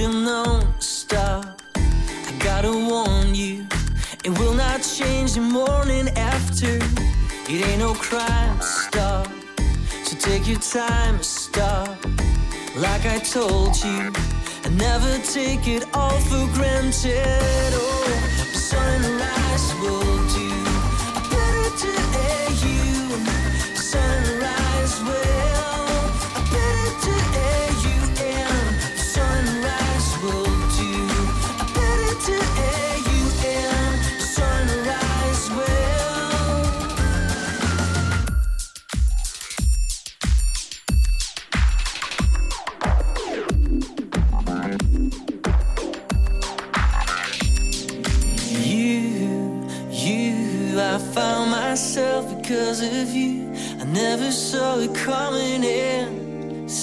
Have known. Stop. I gotta warn you, it will not change the morning after. It ain't no crime, stop. So take your time, stop. Like I told you, I never take it all for granted. Oh, sunrise will do.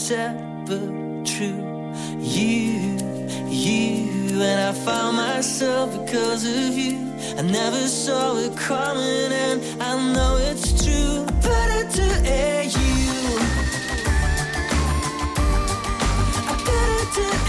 But true. You, you, and I found myself because of you. I never saw it coming, and I know it's true. Better to air you. I better to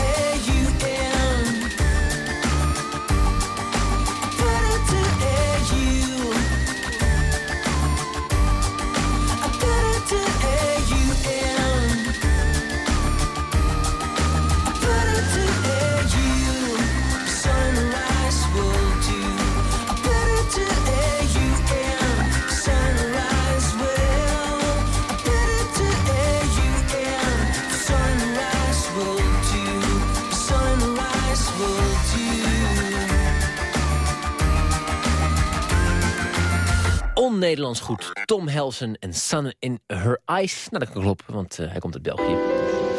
Nederlands goed. Tom Helsen en Sun in Her Eyes. Nou, dat kan kloppen, want uh, hij komt uit België.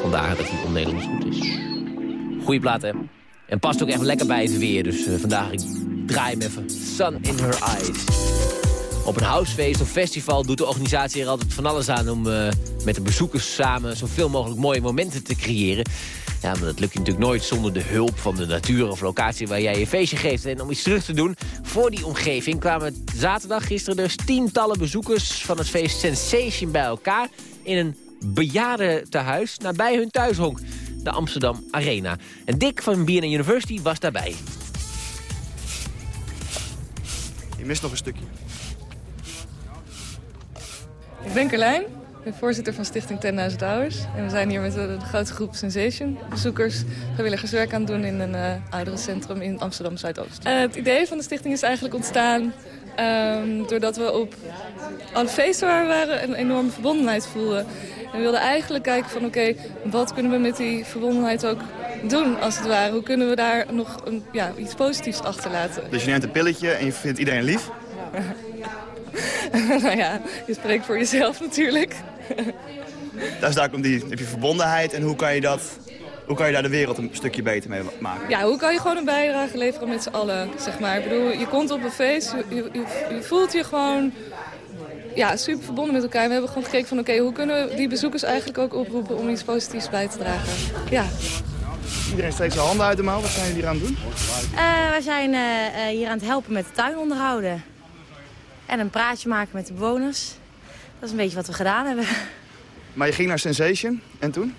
Vandaar dat hij on-Nederlands goed is. Goeie plaat? En past ook echt lekker bij het weer. Dus uh, vandaag, ik draai hem even. Sun in Her Eyes. Op een housefeest of festival doet de organisatie er altijd van alles aan... om uh, met de bezoekers samen zoveel mogelijk mooie momenten te creëren. Ja, maar dat lukt je natuurlijk nooit zonder de hulp van de natuur of locatie waar jij je feestje geeft. En om iets terug te doen voor die omgeving kwamen zaterdag gisteren dus tientallen bezoekers van het feest Sensation bij elkaar in een bejaardentehuis nabij hun thuishonk, de Amsterdam Arena. En Dick van BNN University was daarbij. Je mist nog een stukje. Ik ben Carlijn, ik ben voorzitter van Stichting 10.000 Hours. En we zijn hier met een grote groep Sensation bezoekers vrijwilligerswerk aan het doen in een uh, ouderencentrum in Amsterdam Zuidoost. Uh, het idee van de stichting is eigenlijk ontstaan um, doordat we op alle feesten waar we waren een enorme verbondenheid voelden. En we wilden eigenlijk kijken van oké, okay, wat kunnen we met die verbondenheid ook doen als het ware? Hoe kunnen we daar nog een, ja, iets positiefs achterlaten? Dus je neemt een pilletje en je vindt iedereen lief? nou ja, je spreekt voor jezelf natuurlijk. Daar daar komt die, heb je verbondenheid en hoe kan je dat... Hoe kan je daar de wereld een stukje beter mee maken? Ja, hoe kan je gewoon een bijdrage leveren met z'n allen, zeg maar. Ik bedoel, je komt op een feest, je, je, je voelt je gewoon ja, super verbonden met elkaar. We hebben gewoon gekeken van oké, okay, hoe kunnen we die bezoekers eigenlijk ook oproepen om iets positiefs bij te dragen. Ja. Iedereen steekt zijn handen uit de mouw. Wat zijn jullie hier aan het doen? Uh, wij zijn uh, hier aan het helpen met de tuin onderhouden. En een praatje maken met de bewoners. Dat is een beetje wat we gedaan hebben. Maar je ging naar Sensation en toen?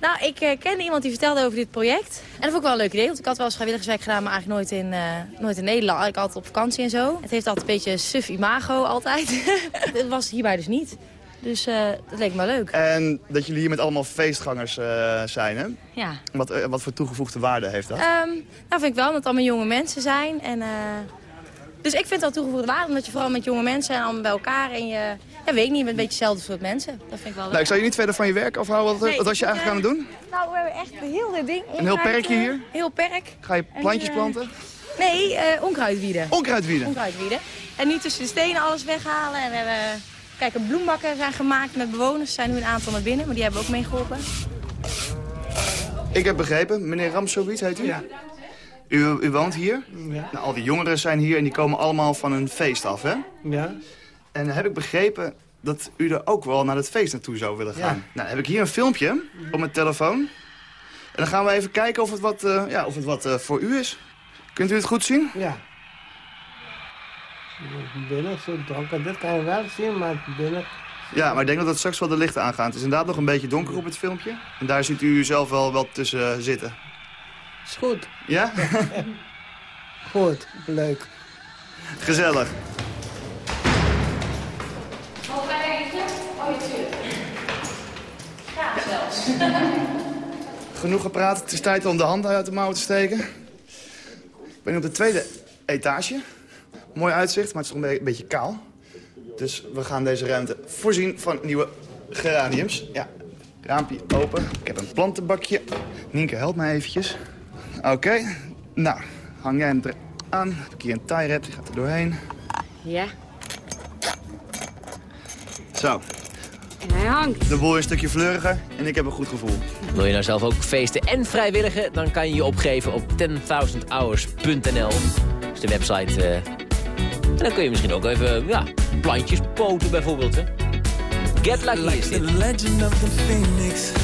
Nou, ik uh, kende iemand die vertelde over dit project. En dat vond ik wel een leuk idee, want ik had wel eens vrijwilligerswerk gedaan, maar eigenlijk nooit in, uh, nooit in Nederland. Ik altijd op vakantie en zo. Het heeft altijd een beetje suf imago altijd. Het was hierbij dus niet. Dus uh, dat leek me leuk. En dat jullie hier met allemaal feestgangers zijn, hè? Ja. Wat, wat voor toegevoegde waarde heeft dat? Um, nou, vind ik wel, dat het allemaal jonge mensen zijn. En, dus ik vind het wel toegevoegde waarde, omdat je vooral met jonge mensen en allemaal bij elkaar en je... Ja, weet ik niet, met een beetje hetzelfde soort mensen. Dat vind ik wel leuk. Nou, ik zou je niet verder van je werk afhouden. Wat, nee, wat was je eigenlijk aan het doen? Nou, we hebben echt een heel dit ding. Een heel perkje hier? Heel perk. Ga je plantjes en, planten? Nee, uh, onkruidwieden. Onkruidwieden? Onkruidwieden. En nu tussen de stenen alles weghalen. En we hebben, kijk, een bloembakken zijn gemaakt met bewoners. Er zijn nu een aantal naar binnen, maar die hebben ook meegeholpen. Ik heb begrepen, meneer Ramsovic heet u? Ja. U, u woont hier? Ja. Nou, al die jongeren zijn hier en die komen allemaal van een feest af, hè? Ja. En heb ik begrepen dat u er ook wel naar het feest naartoe zou willen gaan. Ja. Nou, heb ik hier een filmpje op mijn telefoon. En dan gaan we even kijken of het wat, uh, ja, of het wat uh, voor u is. Kunt u het goed zien? Ja. Binnen, zo donker. Dit kan je wel zien, maar binnen... Ja, maar ik denk dat het straks wel de lichten aangaan. Het is inderdaad nog een beetje donker op het filmpje. En daar ziet u zelf wel, wel tussen zitten. Is goed. Ja? goed, leuk. Gezellig. Genoeg gepraat. Het is tijd om de handen uit de mouwen te steken. Ik ben op de tweede etage. Mooi uitzicht, maar het is nog een beetje kaal. Dus we gaan deze ruimte voorzien van nieuwe geraniums. Ja, raampje open. Ik heb een plantenbakje. Nienke, help me eventjes. Oké, okay. nou, hang jij hem eraan. Heb ik hier een tie wrap, die gaat er doorheen. Ja. Zo. En hij hangt. De boel is een stukje fleuriger en ik heb een goed gevoel. Wil je nou zelf ook feesten en vrijwilligen? Dan kan je je opgeven op 10.000hours.nl. Dat is de website. Uh... En dan kun je misschien ook even ja, plantjes poten bijvoorbeeld. Hè? Get Lucky like is the dit. legend of the phoenix.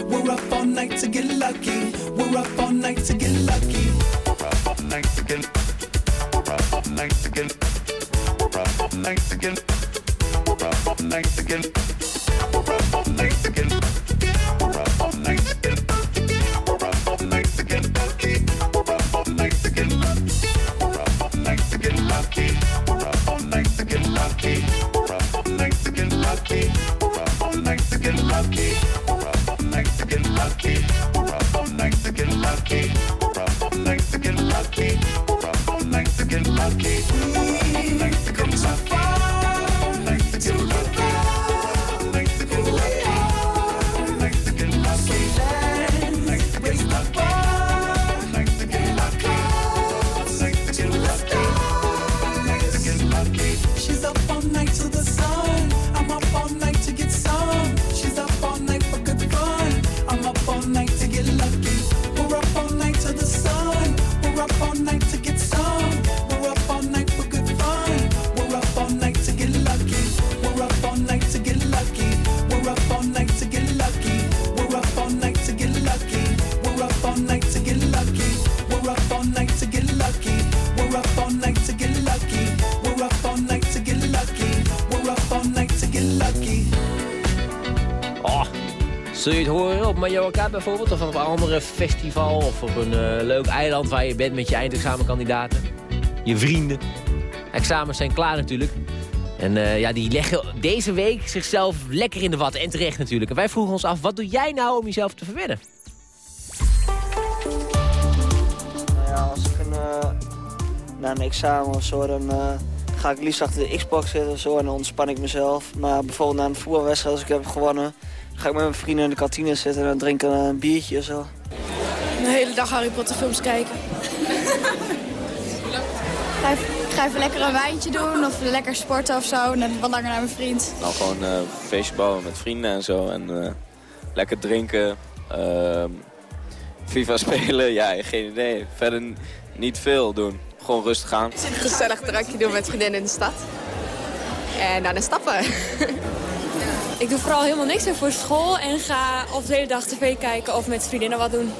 Mallorca bijvoorbeeld? Of op een andere festival? Of op een eh, leuk eiland waar je bent met je eindexamenkandidaten? Je vrienden? Examens zijn klaar natuurlijk. En eh, ja, die leggen deze week zichzelf lekker in de wat. En terecht natuurlijk. En wij vroegen ons af, wat doe jij nou om jezelf te verwennen? Nou ja, als ik een, eh, na een examen of zo, dan eh, ga ik liefst achter de Xbox zitten of zo en dan ontspan ik mezelf. Maar bijvoorbeeld na een voetbalwedstrijd, als ik heb gewonnen, ga ik met mijn vrienden in de kantine zitten en dan drinken we een biertje of zo. De hele dag Harry Potter films kijken. Ga even, ik ga even lekker een wijntje doen of lekker sporten of zo. En wat langer naar mijn vriend. Nou, gewoon eh feestje bouwen met vrienden en zo. En eh, lekker drinken. ehm, FIFA spelen, ja, geen idee. Verder niet veel doen. Gewoon rustig aan. Gezellig drankje doen met vriendinnen in de stad. En dan stappen. Ik doe vooral helemaal niks meer voor school en ga of de hele dag tv kijken of met vriendinnen wat doen.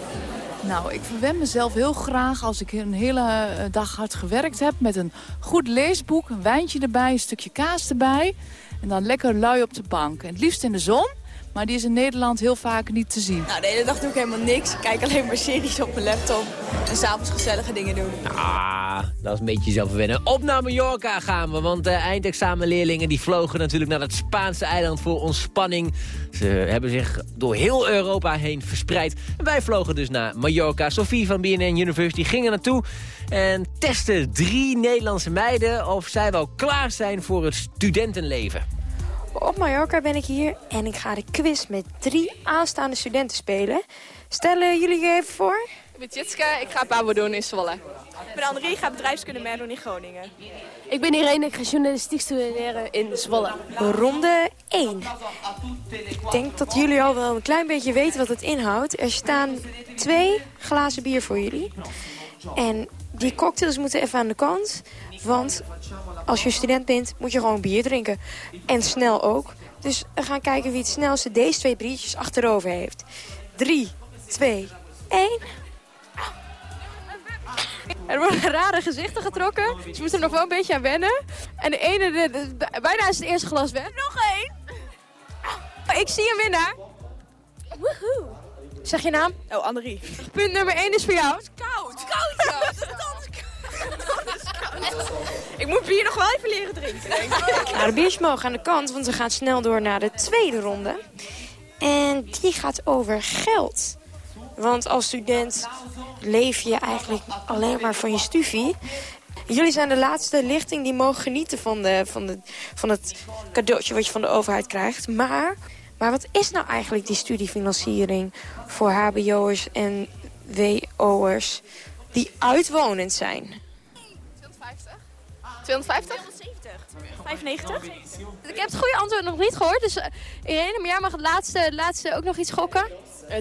Nou, ik verwen mezelf heel graag als ik een hele eh, dag hard gewerkt heb... met een goed leesboek, een wijntje erbij, een stukje kaas erbij... en dan lekker lui op de bank. En het liefst in de zon, maar die is in Nederland heel vaak niet te zien. Nou, de hele dag doe ik helemaal niks. Ik kijk alleen maar series op mijn laptop. En s'avonds gezellige dingen doen. Ah, dat is een beetje zelf verwennen. Op naar Mallorca gaan we, want de eindexamenleerlingen die vlogen natuurlijk naar het Spaanse eiland voor ontspanning. Ze hebben zich door heel Europa heen verspreid. En wij vlogen dus naar Mallorca. Sophie van BNN University ging er naartoe en testte drie Nederlandse meiden of zij wel klaar zijn voor het studentenleven. Op Mallorca ben ik hier en ik ga de quiz met drie aanstaande studenten spelen. Stellen jullie je even voor? Ik ben Jitske, ik ga Pabo doen in Zwolle. Ik ben Annemarie, ik ga bedrijfskunde doen in Groningen. Ik ben Irene, ik ga journalistiek studeren in Zwolle. Ronde 1. Ik denk dat jullie al wel een klein beetje weten wat het inhoudt. Er staan twee glazen bier voor jullie. En die cocktails moeten even aan de kant. Want als je student bent, moet je gewoon bier drinken. En snel ook. Dus we gaan kijken wie het snelste deze twee biertjes achterover heeft. 3, 2, 1. Er worden rare gezichten getrokken. Ze moeten er nog wel een beetje aan wennen. En de ene, de- de- bijna is het eerste glas weg. Nog één. Oh, ik zie een winnaar. Woehoe. Zeg je naam? Oh, Annerie. Punt nummer 1 is voor jou. Koud, koud, ja. Dat is anders Ik moet bier nog wel even leren drinken, denk ik. Nou, de biertjes mogen aan de kant, want we gaan snel door naar de tweede ronde. En die gaat over geld. Want als student leef je eigenlijk alleen maar van je studie. Jullie zijn de laatste lichting die mogen genieten van, de, van, de, van het cadeautje wat je van de overheid krijgt. Maar, maar wat is nou eigenlijk die studiefinanciering voor hbo'ers en wo'ers die uitwonend zijn? 250? 95? Ik heb het goede antwoord nog niet gehoord. Dus uh, Irene, maar jij mag het laatste, laatste ook nog iets gokken.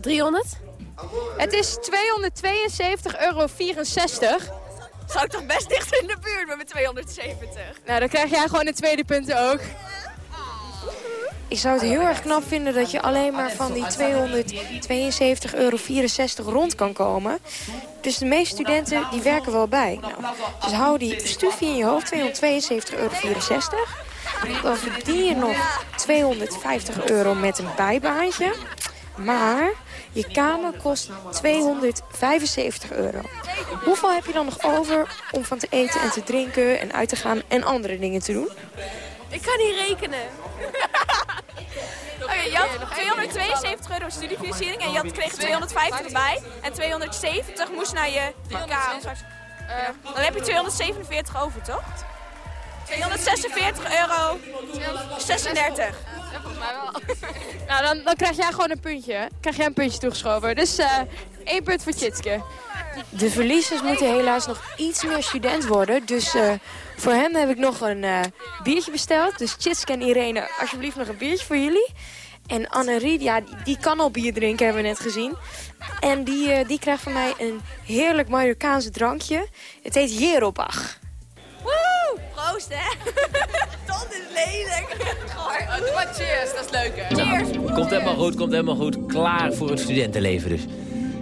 300? Het is 272,64 euro. Zou ik toch best dicht in de buurt met mijn 270? Nou, dan krijg jij gewoon de tweede punten ook. Ik zou het heel erg knap vinden dat je alleen maar van die 272,64 euro rond kan komen. Dus de meeste studenten die werken wel bij. Nou, dus hou die studie in je hoofd, 272,64 euro. Dan verdien je nog 250 euro met een bijbaantje. Maar je kamer kost 275 euro. Hoeveel heb je dan nog over om van te eten en te drinken en uit te gaan en andere dingen te doen? Ik kan niet rekenen. Je had 272 euro studiefinanciering en je had, kreeg 250 erbij. En 270 moest naar je kamer. dan heb je 247 over, toch? 246 euro 36. Ja, volgens mij wel. nou, dan, dan krijg jij gewoon een puntje. Krijg jij een puntje toegeschoven. Dus uh, één punt voor Tjitske. De verliezers moeten helaas nog iets meer student worden. Dus uh, voor hem heb ik nog een uh, biertje besteld. Dus Tjitske en Irene, alsjeblieft nog een biertje voor jullie. En Annerie, ja, die, die, kan al bier drinken, hebben we net gezien. En die, die krijgt van mij een heerlijk Marokkaanse drankje. Het heet Jerobach. Woe! Proost, hè? Dat is lelijk. Oh, doe maar cheers, dat is leuk, hè? Nou, komt helemaal goed, komt helemaal goed. Klaar voor het studentenleven dus.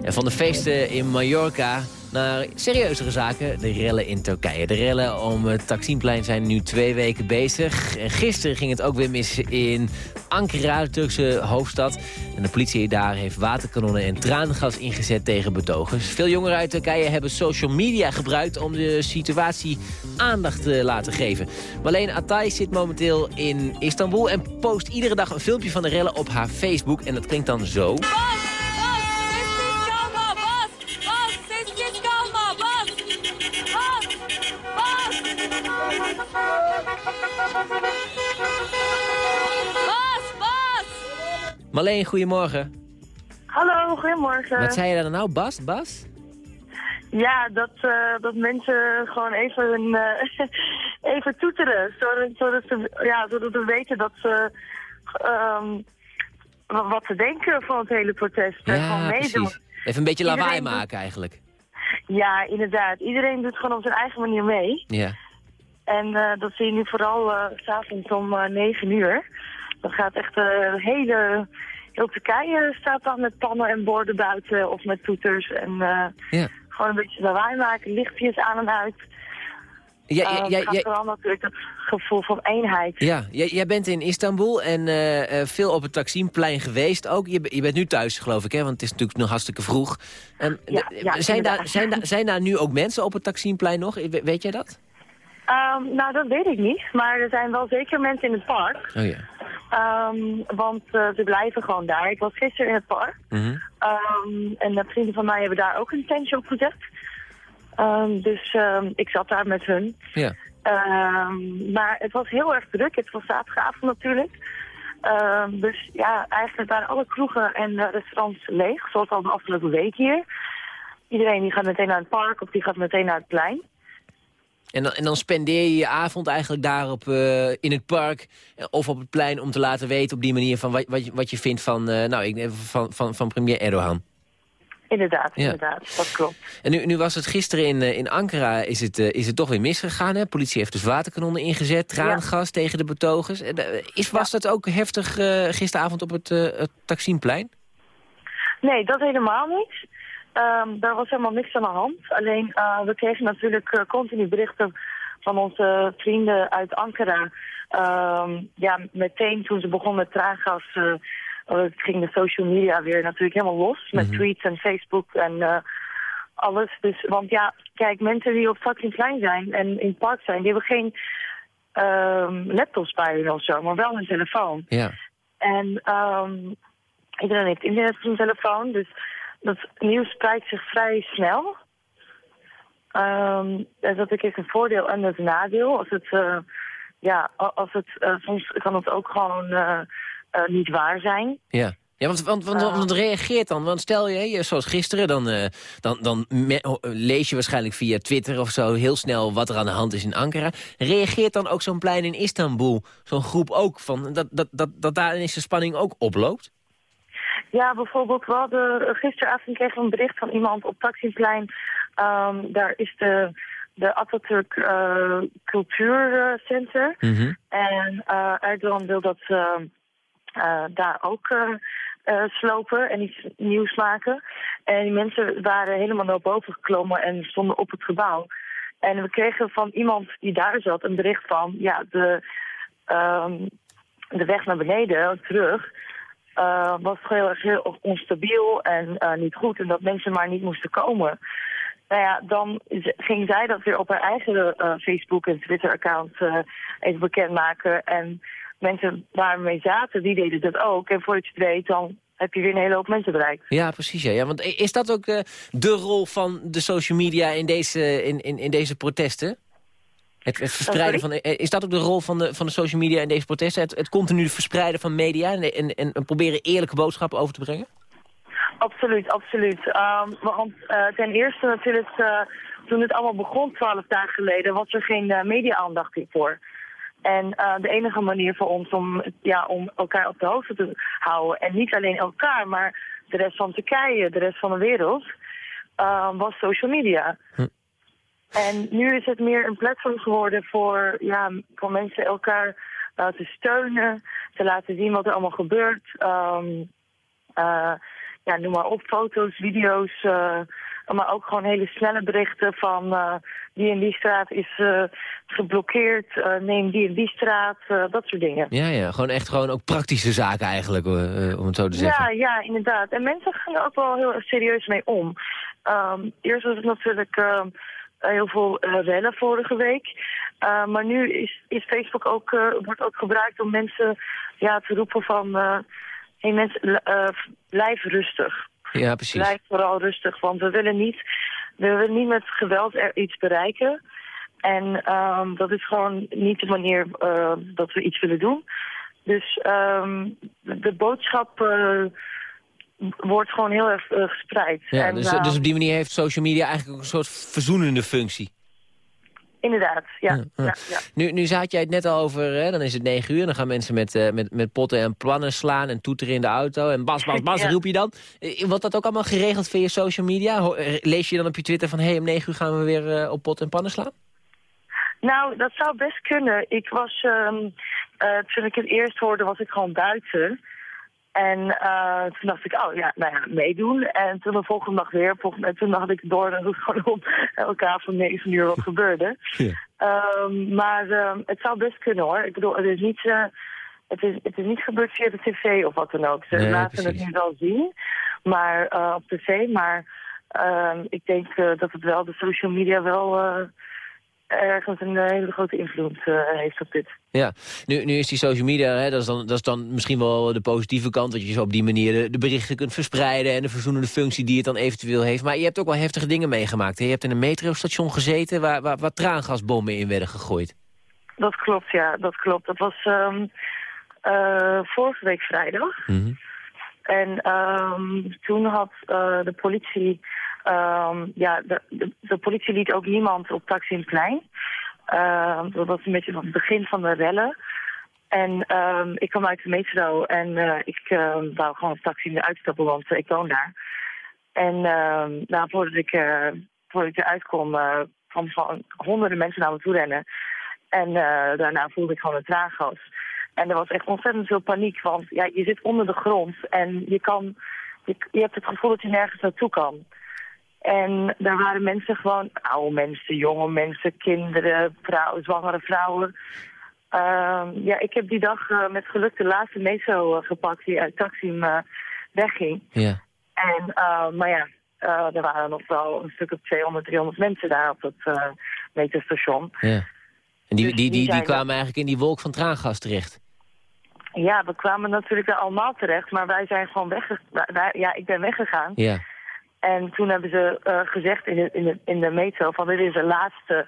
En van de feesten in Mallorca naar serieuzere zaken. De rellen in Turkije. De rellen om het Taksimplein zijn nu twee weken bezig. En gisteren ging het ook weer mis in Ankara, de Turkse hoofdstad. En de politie daar heeft waterkanonnen en traangas ingezet tegen betogers. Veel jongeren uit Turkije hebben social media gebruikt... om de situatie aandacht te laten geven. Marleen Atay zit momenteel in Istanbul... en post iedere dag een filmpje van de rellen op haar Facebook. En dat klinkt dan zo... Marleen, goedemorgen. Hallo, goedemorgen. Wat zei je dan nou, Bas? Bas? Ja, dat, uh, dat mensen gewoon even, uh, even toeteren. Zodat, zodat, ze, ja, zodat we weten dat ze, um, wat ze denken van het hele protest. Ja, precies. Even een beetje lawaai maken eigenlijk. Ja, inderdaad. Iedereen doet gewoon op zijn eigen manier mee. Ja. En uh, dat zie je nu vooral uh, s'avonds om uh, 9 uur. Dat gaat echt een hele... Heel Turkije staat dan met pannen en borden buiten of met toeters. En ja. gewoon een beetje lawaai maken, lichtjes aan en uit. Ja, ja, ja, gaat vooral natuurlijk het gevoel van eenheid. Ja, jij, bent in Istanbul en uh, veel op het Taksimplein geweest ook. Je, je, bent nu thuis, geloof ik, hè? want het is natuurlijk nog hartstikke vroeg. Um, ja, ja, zijn, daar, zijn, daar, zijn daar nu ook mensen op het Taksimplein nog? Weet jij dat? Um, nou, dat weet ik niet. Maar er zijn wel zeker mensen in het park. Oh ja. Um, want uh, ze blijven gewoon daar. Ik was gisteren in het park. Mm -hmm. um, en de vrienden van mij hebben daar ook een tentje op gezet. Dus ik zat daar met hun. Ja. maar het was heel erg druk. Het was zaterdagavond natuurlijk. dus ja, eigenlijk waren alle kroegen en restaurants leeg. Zoals al de afgelopen week hier. Iedereen die gaat meteen naar het park of die gaat meteen naar het plein. En dan, en dan spendeer je je avond eigenlijk daar op, uh, in het park of op het plein... om te laten weten op die manier van wat, wat, je, wat je vindt van, uh, nou, ik, van, van, van premier Erdogan. Inderdaad, ja. inderdaad, dat klopt. En nu, nu was het gisteren in, in Ankara, is het, is het toch weer misgegaan. Hè? politie heeft dus waterkanonnen ingezet, traangas ja. tegen de betogers. Is, was ja. dat ook heftig gisteravond op het, het Taksimplein? Nee, dat helemaal niet. Um, daar was helemaal niks aan de hand. Alleen, uh, we kregen natuurlijk uh, continu berichten van onze vrienden uit Ankara. Um, ja, meteen toen ze begonnen met traangas, uh, ging de social media weer natuurlijk helemaal los. Met mm -hmm. tweets en Facebook en alles. Dus, want ja, kijk, mensen die op Taksimplein zijn en in het park zijn, die hebben geen ehm, laptops bij hun of zo, maar wel een telefoon. Ja. En ehm iedereen heeft internet op zijn telefoon, dus dat nieuws spreidt zich vrij snel. Ehm en dat is een voordeel en een nadeel. Als het, eh, ja, als het, eh, soms kan het ook gewoon eh, niet waar zijn. Ja. Ja, want, want, want, want het reageert dan. Want stel je, je, zoals gisteren, dan, dan, dan lees je waarschijnlijk via Twitter of zo heel snel wat er aan de hand is in Ankara. Reageert dan ook zo'n plein in Istanbul, zo'n groep ook, van, dat, dat, dat, dat daar ineens de spanning ook oploopt? Ja, bijvoorbeeld, we hadden gisteravond kregen we een bericht van iemand op Taksimplein. Ehm, daar is de, de Atatürk eh, Cultuurcenter. En eh Erdogan wil dat eh, eh, daar ook eh, eh, slopen en iets nieuws maken. En die mensen waren helemaal naar boven geklommen en stonden op het gebouw. En we kregen van iemand die daar zat een bericht van... ja, de, ehm, de weg naar beneden, terug... eh, was heel erg heel onstabiel en eh, niet goed. En dat mensen maar niet moesten komen. Nou ja, dan ging zij dat weer op haar eigen eh, Facebook- en Twitter-account even bekendmaken. En mensen waarmee zaten, die deden dat ook. En voordat je het weet, dan heb je weer een hele hoop mensen bereikt. Ja, precies. Ja. Ja, want is dat ook de rol van de social media in deze, in, in, in deze protesten? Het, het verspreiden van, eh, is dat ook de rol van de, van de social media in deze protesten? Het, het continu verspreiden van media en, en, en proberen eerlijke boodschappen over te brengen? Absoluut, absoluut. Ehm, want eh, ten eerste natuurlijk, eh, toen het allemaal begon, twaalf dagen geleden, was er geen media-aandacht hiervoor. En de enige manier voor ons om, ja, om elkaar op de hoogte te houden, en niet alleen elkaar, maar de rest van Turkije, de rest van de wereld, eh, was social media. En nu is het meer een platform geworden voor, ja, voor mensen elkaar eh, te steunen, te laten zien wat er allemaal gebeurt. Ehm, eh, ja, noem maar op, foto's, video's, eh, maar ook gewoon hele snelle berichten van eh, die en die straat is geblokkeerd, neem die en die straat, dat soort dingen. Ja, ja. Gewoon echt gewoon ook praktische zaken eigenlijk, om het zo te zeggen. Ja, ja, inderdaad. En mensen gaan er ook wel heel erg serieus mee om. Ehm, eerst was het natuurlijk ehm, heel veel eh, rellen vorige week. Eh, maar nu is, is Facebook ook, eh, wordt ook gebruikt om mensen ja, te roepen van... eh hey mensen, eh, blijf rustig. Ja, precies. Blijf vooral rustig, want we willen niet, we willen niet met geweld er iets bereiken. En ehm, dat is gewoon niet de manier eh, dat we iets willen doen. Dus ehm, de, boodschap eh, wordt gewoon heel erg eh, gespreid. Ja, en, dus, eh, dus op die manier heeft social media eigenlijk ook een soort verzoenende functie. Inderdaad, ja. Ja, ja. ja. ja, Nu, nu zaad jij het net al over, hè, dan is het negen uur... dan gaan mensen met, eh, met, met potten en plannen slaan en toeteren in de auto... en bas, bas, bas, roep je dan. Wordt dat ook allemaal geregeld via social media? Ho- Lees je dan op je Twitter van... hé, hey, om negen uur gaan we weer op pot en pannen slaan? Nou, dat zou best kunnen. Ik was, ehm, eh, toen ik het eerst hoorde, was ik gewoon buiten. En eh, toen dacht ik, oh ja, nou ja, meedoen. En toen de volgende dag weer. Volgende, en toen had ik door dat het gewoon om elkaar van negen uur wat gebeurde. Ehm, maar ehm, het zou best kunnen hoor. Ik bedoel, het is niet, eh, het is, het is niet gebeurd via de tv of wat dan ook. Ze Nee, laten het nu wel zien, maar eh, op tv. Maar ehm, ik denk dat het wel, de social media wel ergens een eh, hele grote invloed eh, heeft op dit. Ja, nu, nu is die social media, hè, dat, is dan, dat is dan misschien wel de positieve kant... dat je zo op die manier de, de berichten kunt verspreiden... en de verzoenende functie die het dan eventueel heeft. Maar je hebt ook wel heftige dingen meegemaakt. Hè? Je hebt in een metrostation gezeten waar, waar, waar traangasbommen in werden gegooid. Dat klopt, ja, dat klopt. Dat was ehm, eh, vorige week vrijdag. En ehm, toen had eh, de politie... ehm, ja, de, de, de politie liet ook niemand op Taksimplein. Ehm dat was een beetje het begin van de rellen. En ik kwam uit de metro en eh, ik ehm, wou gewoon op taxi weer uitstappen, want ik woon daar. En nou, voordat ik, eh, voordat ik eruit kon, eh kwam gewoon honderden mensen naar me toe rennen. En daarna voelde ik gewoon een traangas. En er was echt ontzettend veel paniek, want ja, je zit onder de grond en je, kan, je, je hebt het gevoel dat je nergens naartoe kan. En daar waren mensen gewoon, oude mensen, jonge mensen, kinderen, vrouwen, zwangere vrouwen. Ehm, ja, ik heb die dag eh, met geluk de laatste metro eh, gepakt die uit Taksim eh, wegging. Ja. En, eh, maar ja, er waren nog wel een stuk of 200, 300 mensen daar op dat uh, metrostation. Ja. En die, Dus die, die, die die kwamen eigenlijk in die wolk van traangas terecht. Ja, we kwamen natuurlijk er allemaal terecht, maar wij zijn gewoon weggegaan. Ja, ik ben weggegaan. Ja. En toen hebben ze eh, gezegd in de, in, de, in de metro van dit is de laatste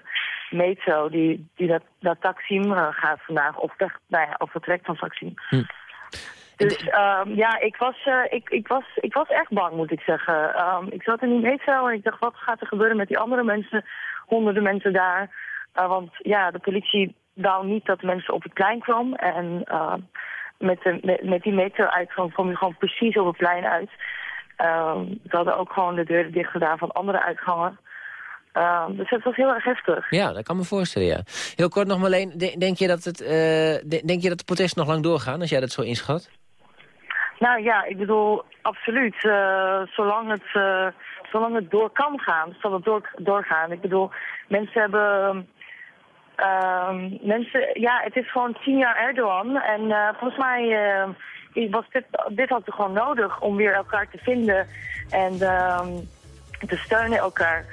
metro die, die dat, dat Taksim eh, gaat vandaag. Of, weg, nou ja, of vertrekt van Taksim. Hm. Dus ehm, ja, ik was, eh, ik, ik, was, ik was echt bang, moet ik zeggen. Ehm, ik zat in die metro en ik dacht, wat gaat er gebeuren met die andere mensen? Honderden mensen daar. Uh, want ja, de politie wou niet dat mensen op het plein kwam. En uh, met, de, met, met die metro-uitgang kwam je gewoon precies op het plein uit. Um, ze hadden ook gewoon de deuren dicht gedaan van andere uitgangen. Um, dus het was heel erg heftig. Ja, dat kan me voorstellen, ja. Heel kort nog, Marleen, denk je dat, het, uh, denk je dat de protesten nog lang doorgaan, als jij dat zo inschat? Nou ja, ik bedoel, absoluut. Uh, zolang, het, uh, zolang het door kan gaan, zal het door, doorgaan. Ik bedoel, mensen hebben... Uh, mensen, ja, het is gewoon tien jaar Erdogan. En uh, volgens mij uh, was dit, dit had gewoon nodig om weer elkaar te vinden en um, te steunen elkaar.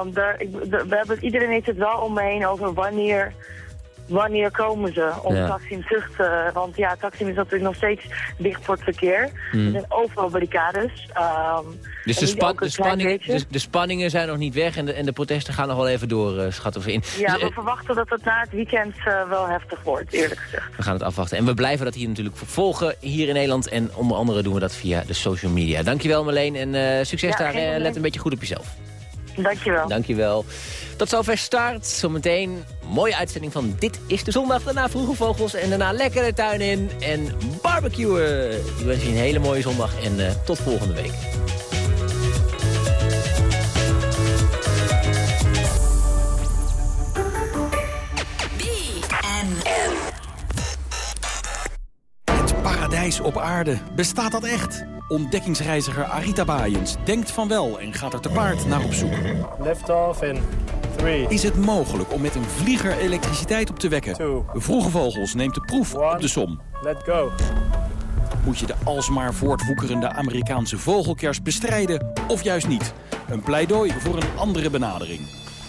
Um, daar, ik, we hebben, iedereen heeft het wel om me heen over wanneer wanneer komen ze om Ja. Taksim terug te... Want ja, Taksim is natuurlijk nog steeds dicht voor het verkeer. Mm. Er zijn overal barricades. ehm, Dus de, nu span- ook een de, spanningen, beetje. de, de spanningen zijn nog niet weg en de, en de protesten gaan nog wel even door, eh, schatten we in. Ja, Dus, we eh, verwachten dat het na het weekend eh, wel heftig wordt, eerlijk gezegd. we gaan het afwachten. En we blijven dat hier natuurlijk volgen, hier in Nederland. En onder andere doen we dat via de social media. Dankjewel Marleen en succes Ja, daar. let een beetje goed op jezelf. Dankjewel. Dankjewel. Tot zover start. Zometeen mooie uitzending van Dit is de Zondag. Daarna Vroege Vogels en daarna lekker de tuin in en barbecuen. Ik wens je een hele mooie zondag en eh, tot volgende week. Het paradijs op aarde. Bestaat dat echt? Ontdekkingsreiziger Arita Baaiens denkt van wel en gaat er te paard naar op zoek. Off in 3. Is het mogelijk om met een vlieger elektriciteit op te wekken? Vroege Vogels neemt de proef op de som. Let go. Moet je de alsmaar voortwoekerende Amerikaanse vogelkers bestrijden of juist niet? Een pleidooi voor een andere benadering.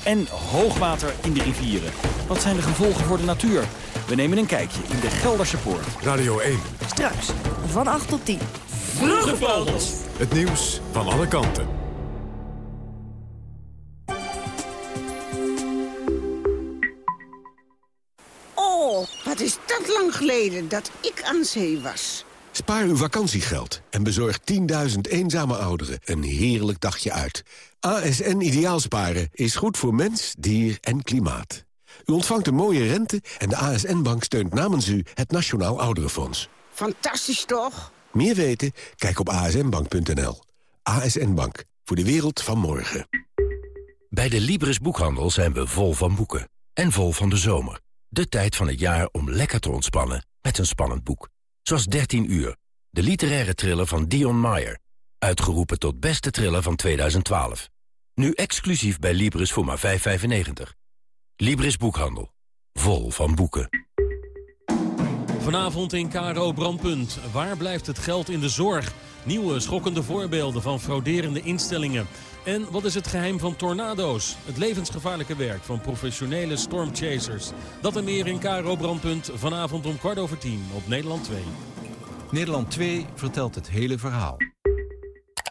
En hoogwater in de rivieren. Wat zijn de gevolgen voor de natuur? We nemen een kijkje in de Gelderse Poort. Radio 1. Straks, van 8 tot 10. Vroege Vogels. Het nieuws van alle kanten. Oh, wat is dat lang geleden dat ik aan zee was. Spaar uw vakantiegeld en bezorg 10.000 eenzame ouderen een heerlijk dagje uit. ASN Ideaalsparen is goed voor mens, dier en klimaat. U ontvangt een mooie rente en de ASN-bank steunt namens u het Nationaal Ouderenfonds. Fantastisch toch? Meer weten? Kijk op asnbank.nl. ASN Bank, voor de wereld van morgen. Bij de Libris Boekhandel zijn we vol van boeken. En vol van de zomer. De tijd van het jaar om lekker te ontspannen met een spannend boek. Zoals 13 uur, de literaire thriller van Dion Meyer. Uitgeroepen tot beste thriller van 2012. Nu exclusief bij Libris voor maar 5,95. Libris Boekhandel. Vol van boeken. Vanavond in KRO Brandpunt. Waar blijft het geld in de zorg? Nieuwe schokkende voorbeelden van frauderende instellingen. En wat is het geheim van tornado's? Het levensgevaarlijke werk van professionele stormchasers. Dat en meer in KRO Brandpunt. Vanavond om kwart over tien op Nederland 2. Nederland 2 vertelt het hele verhaal.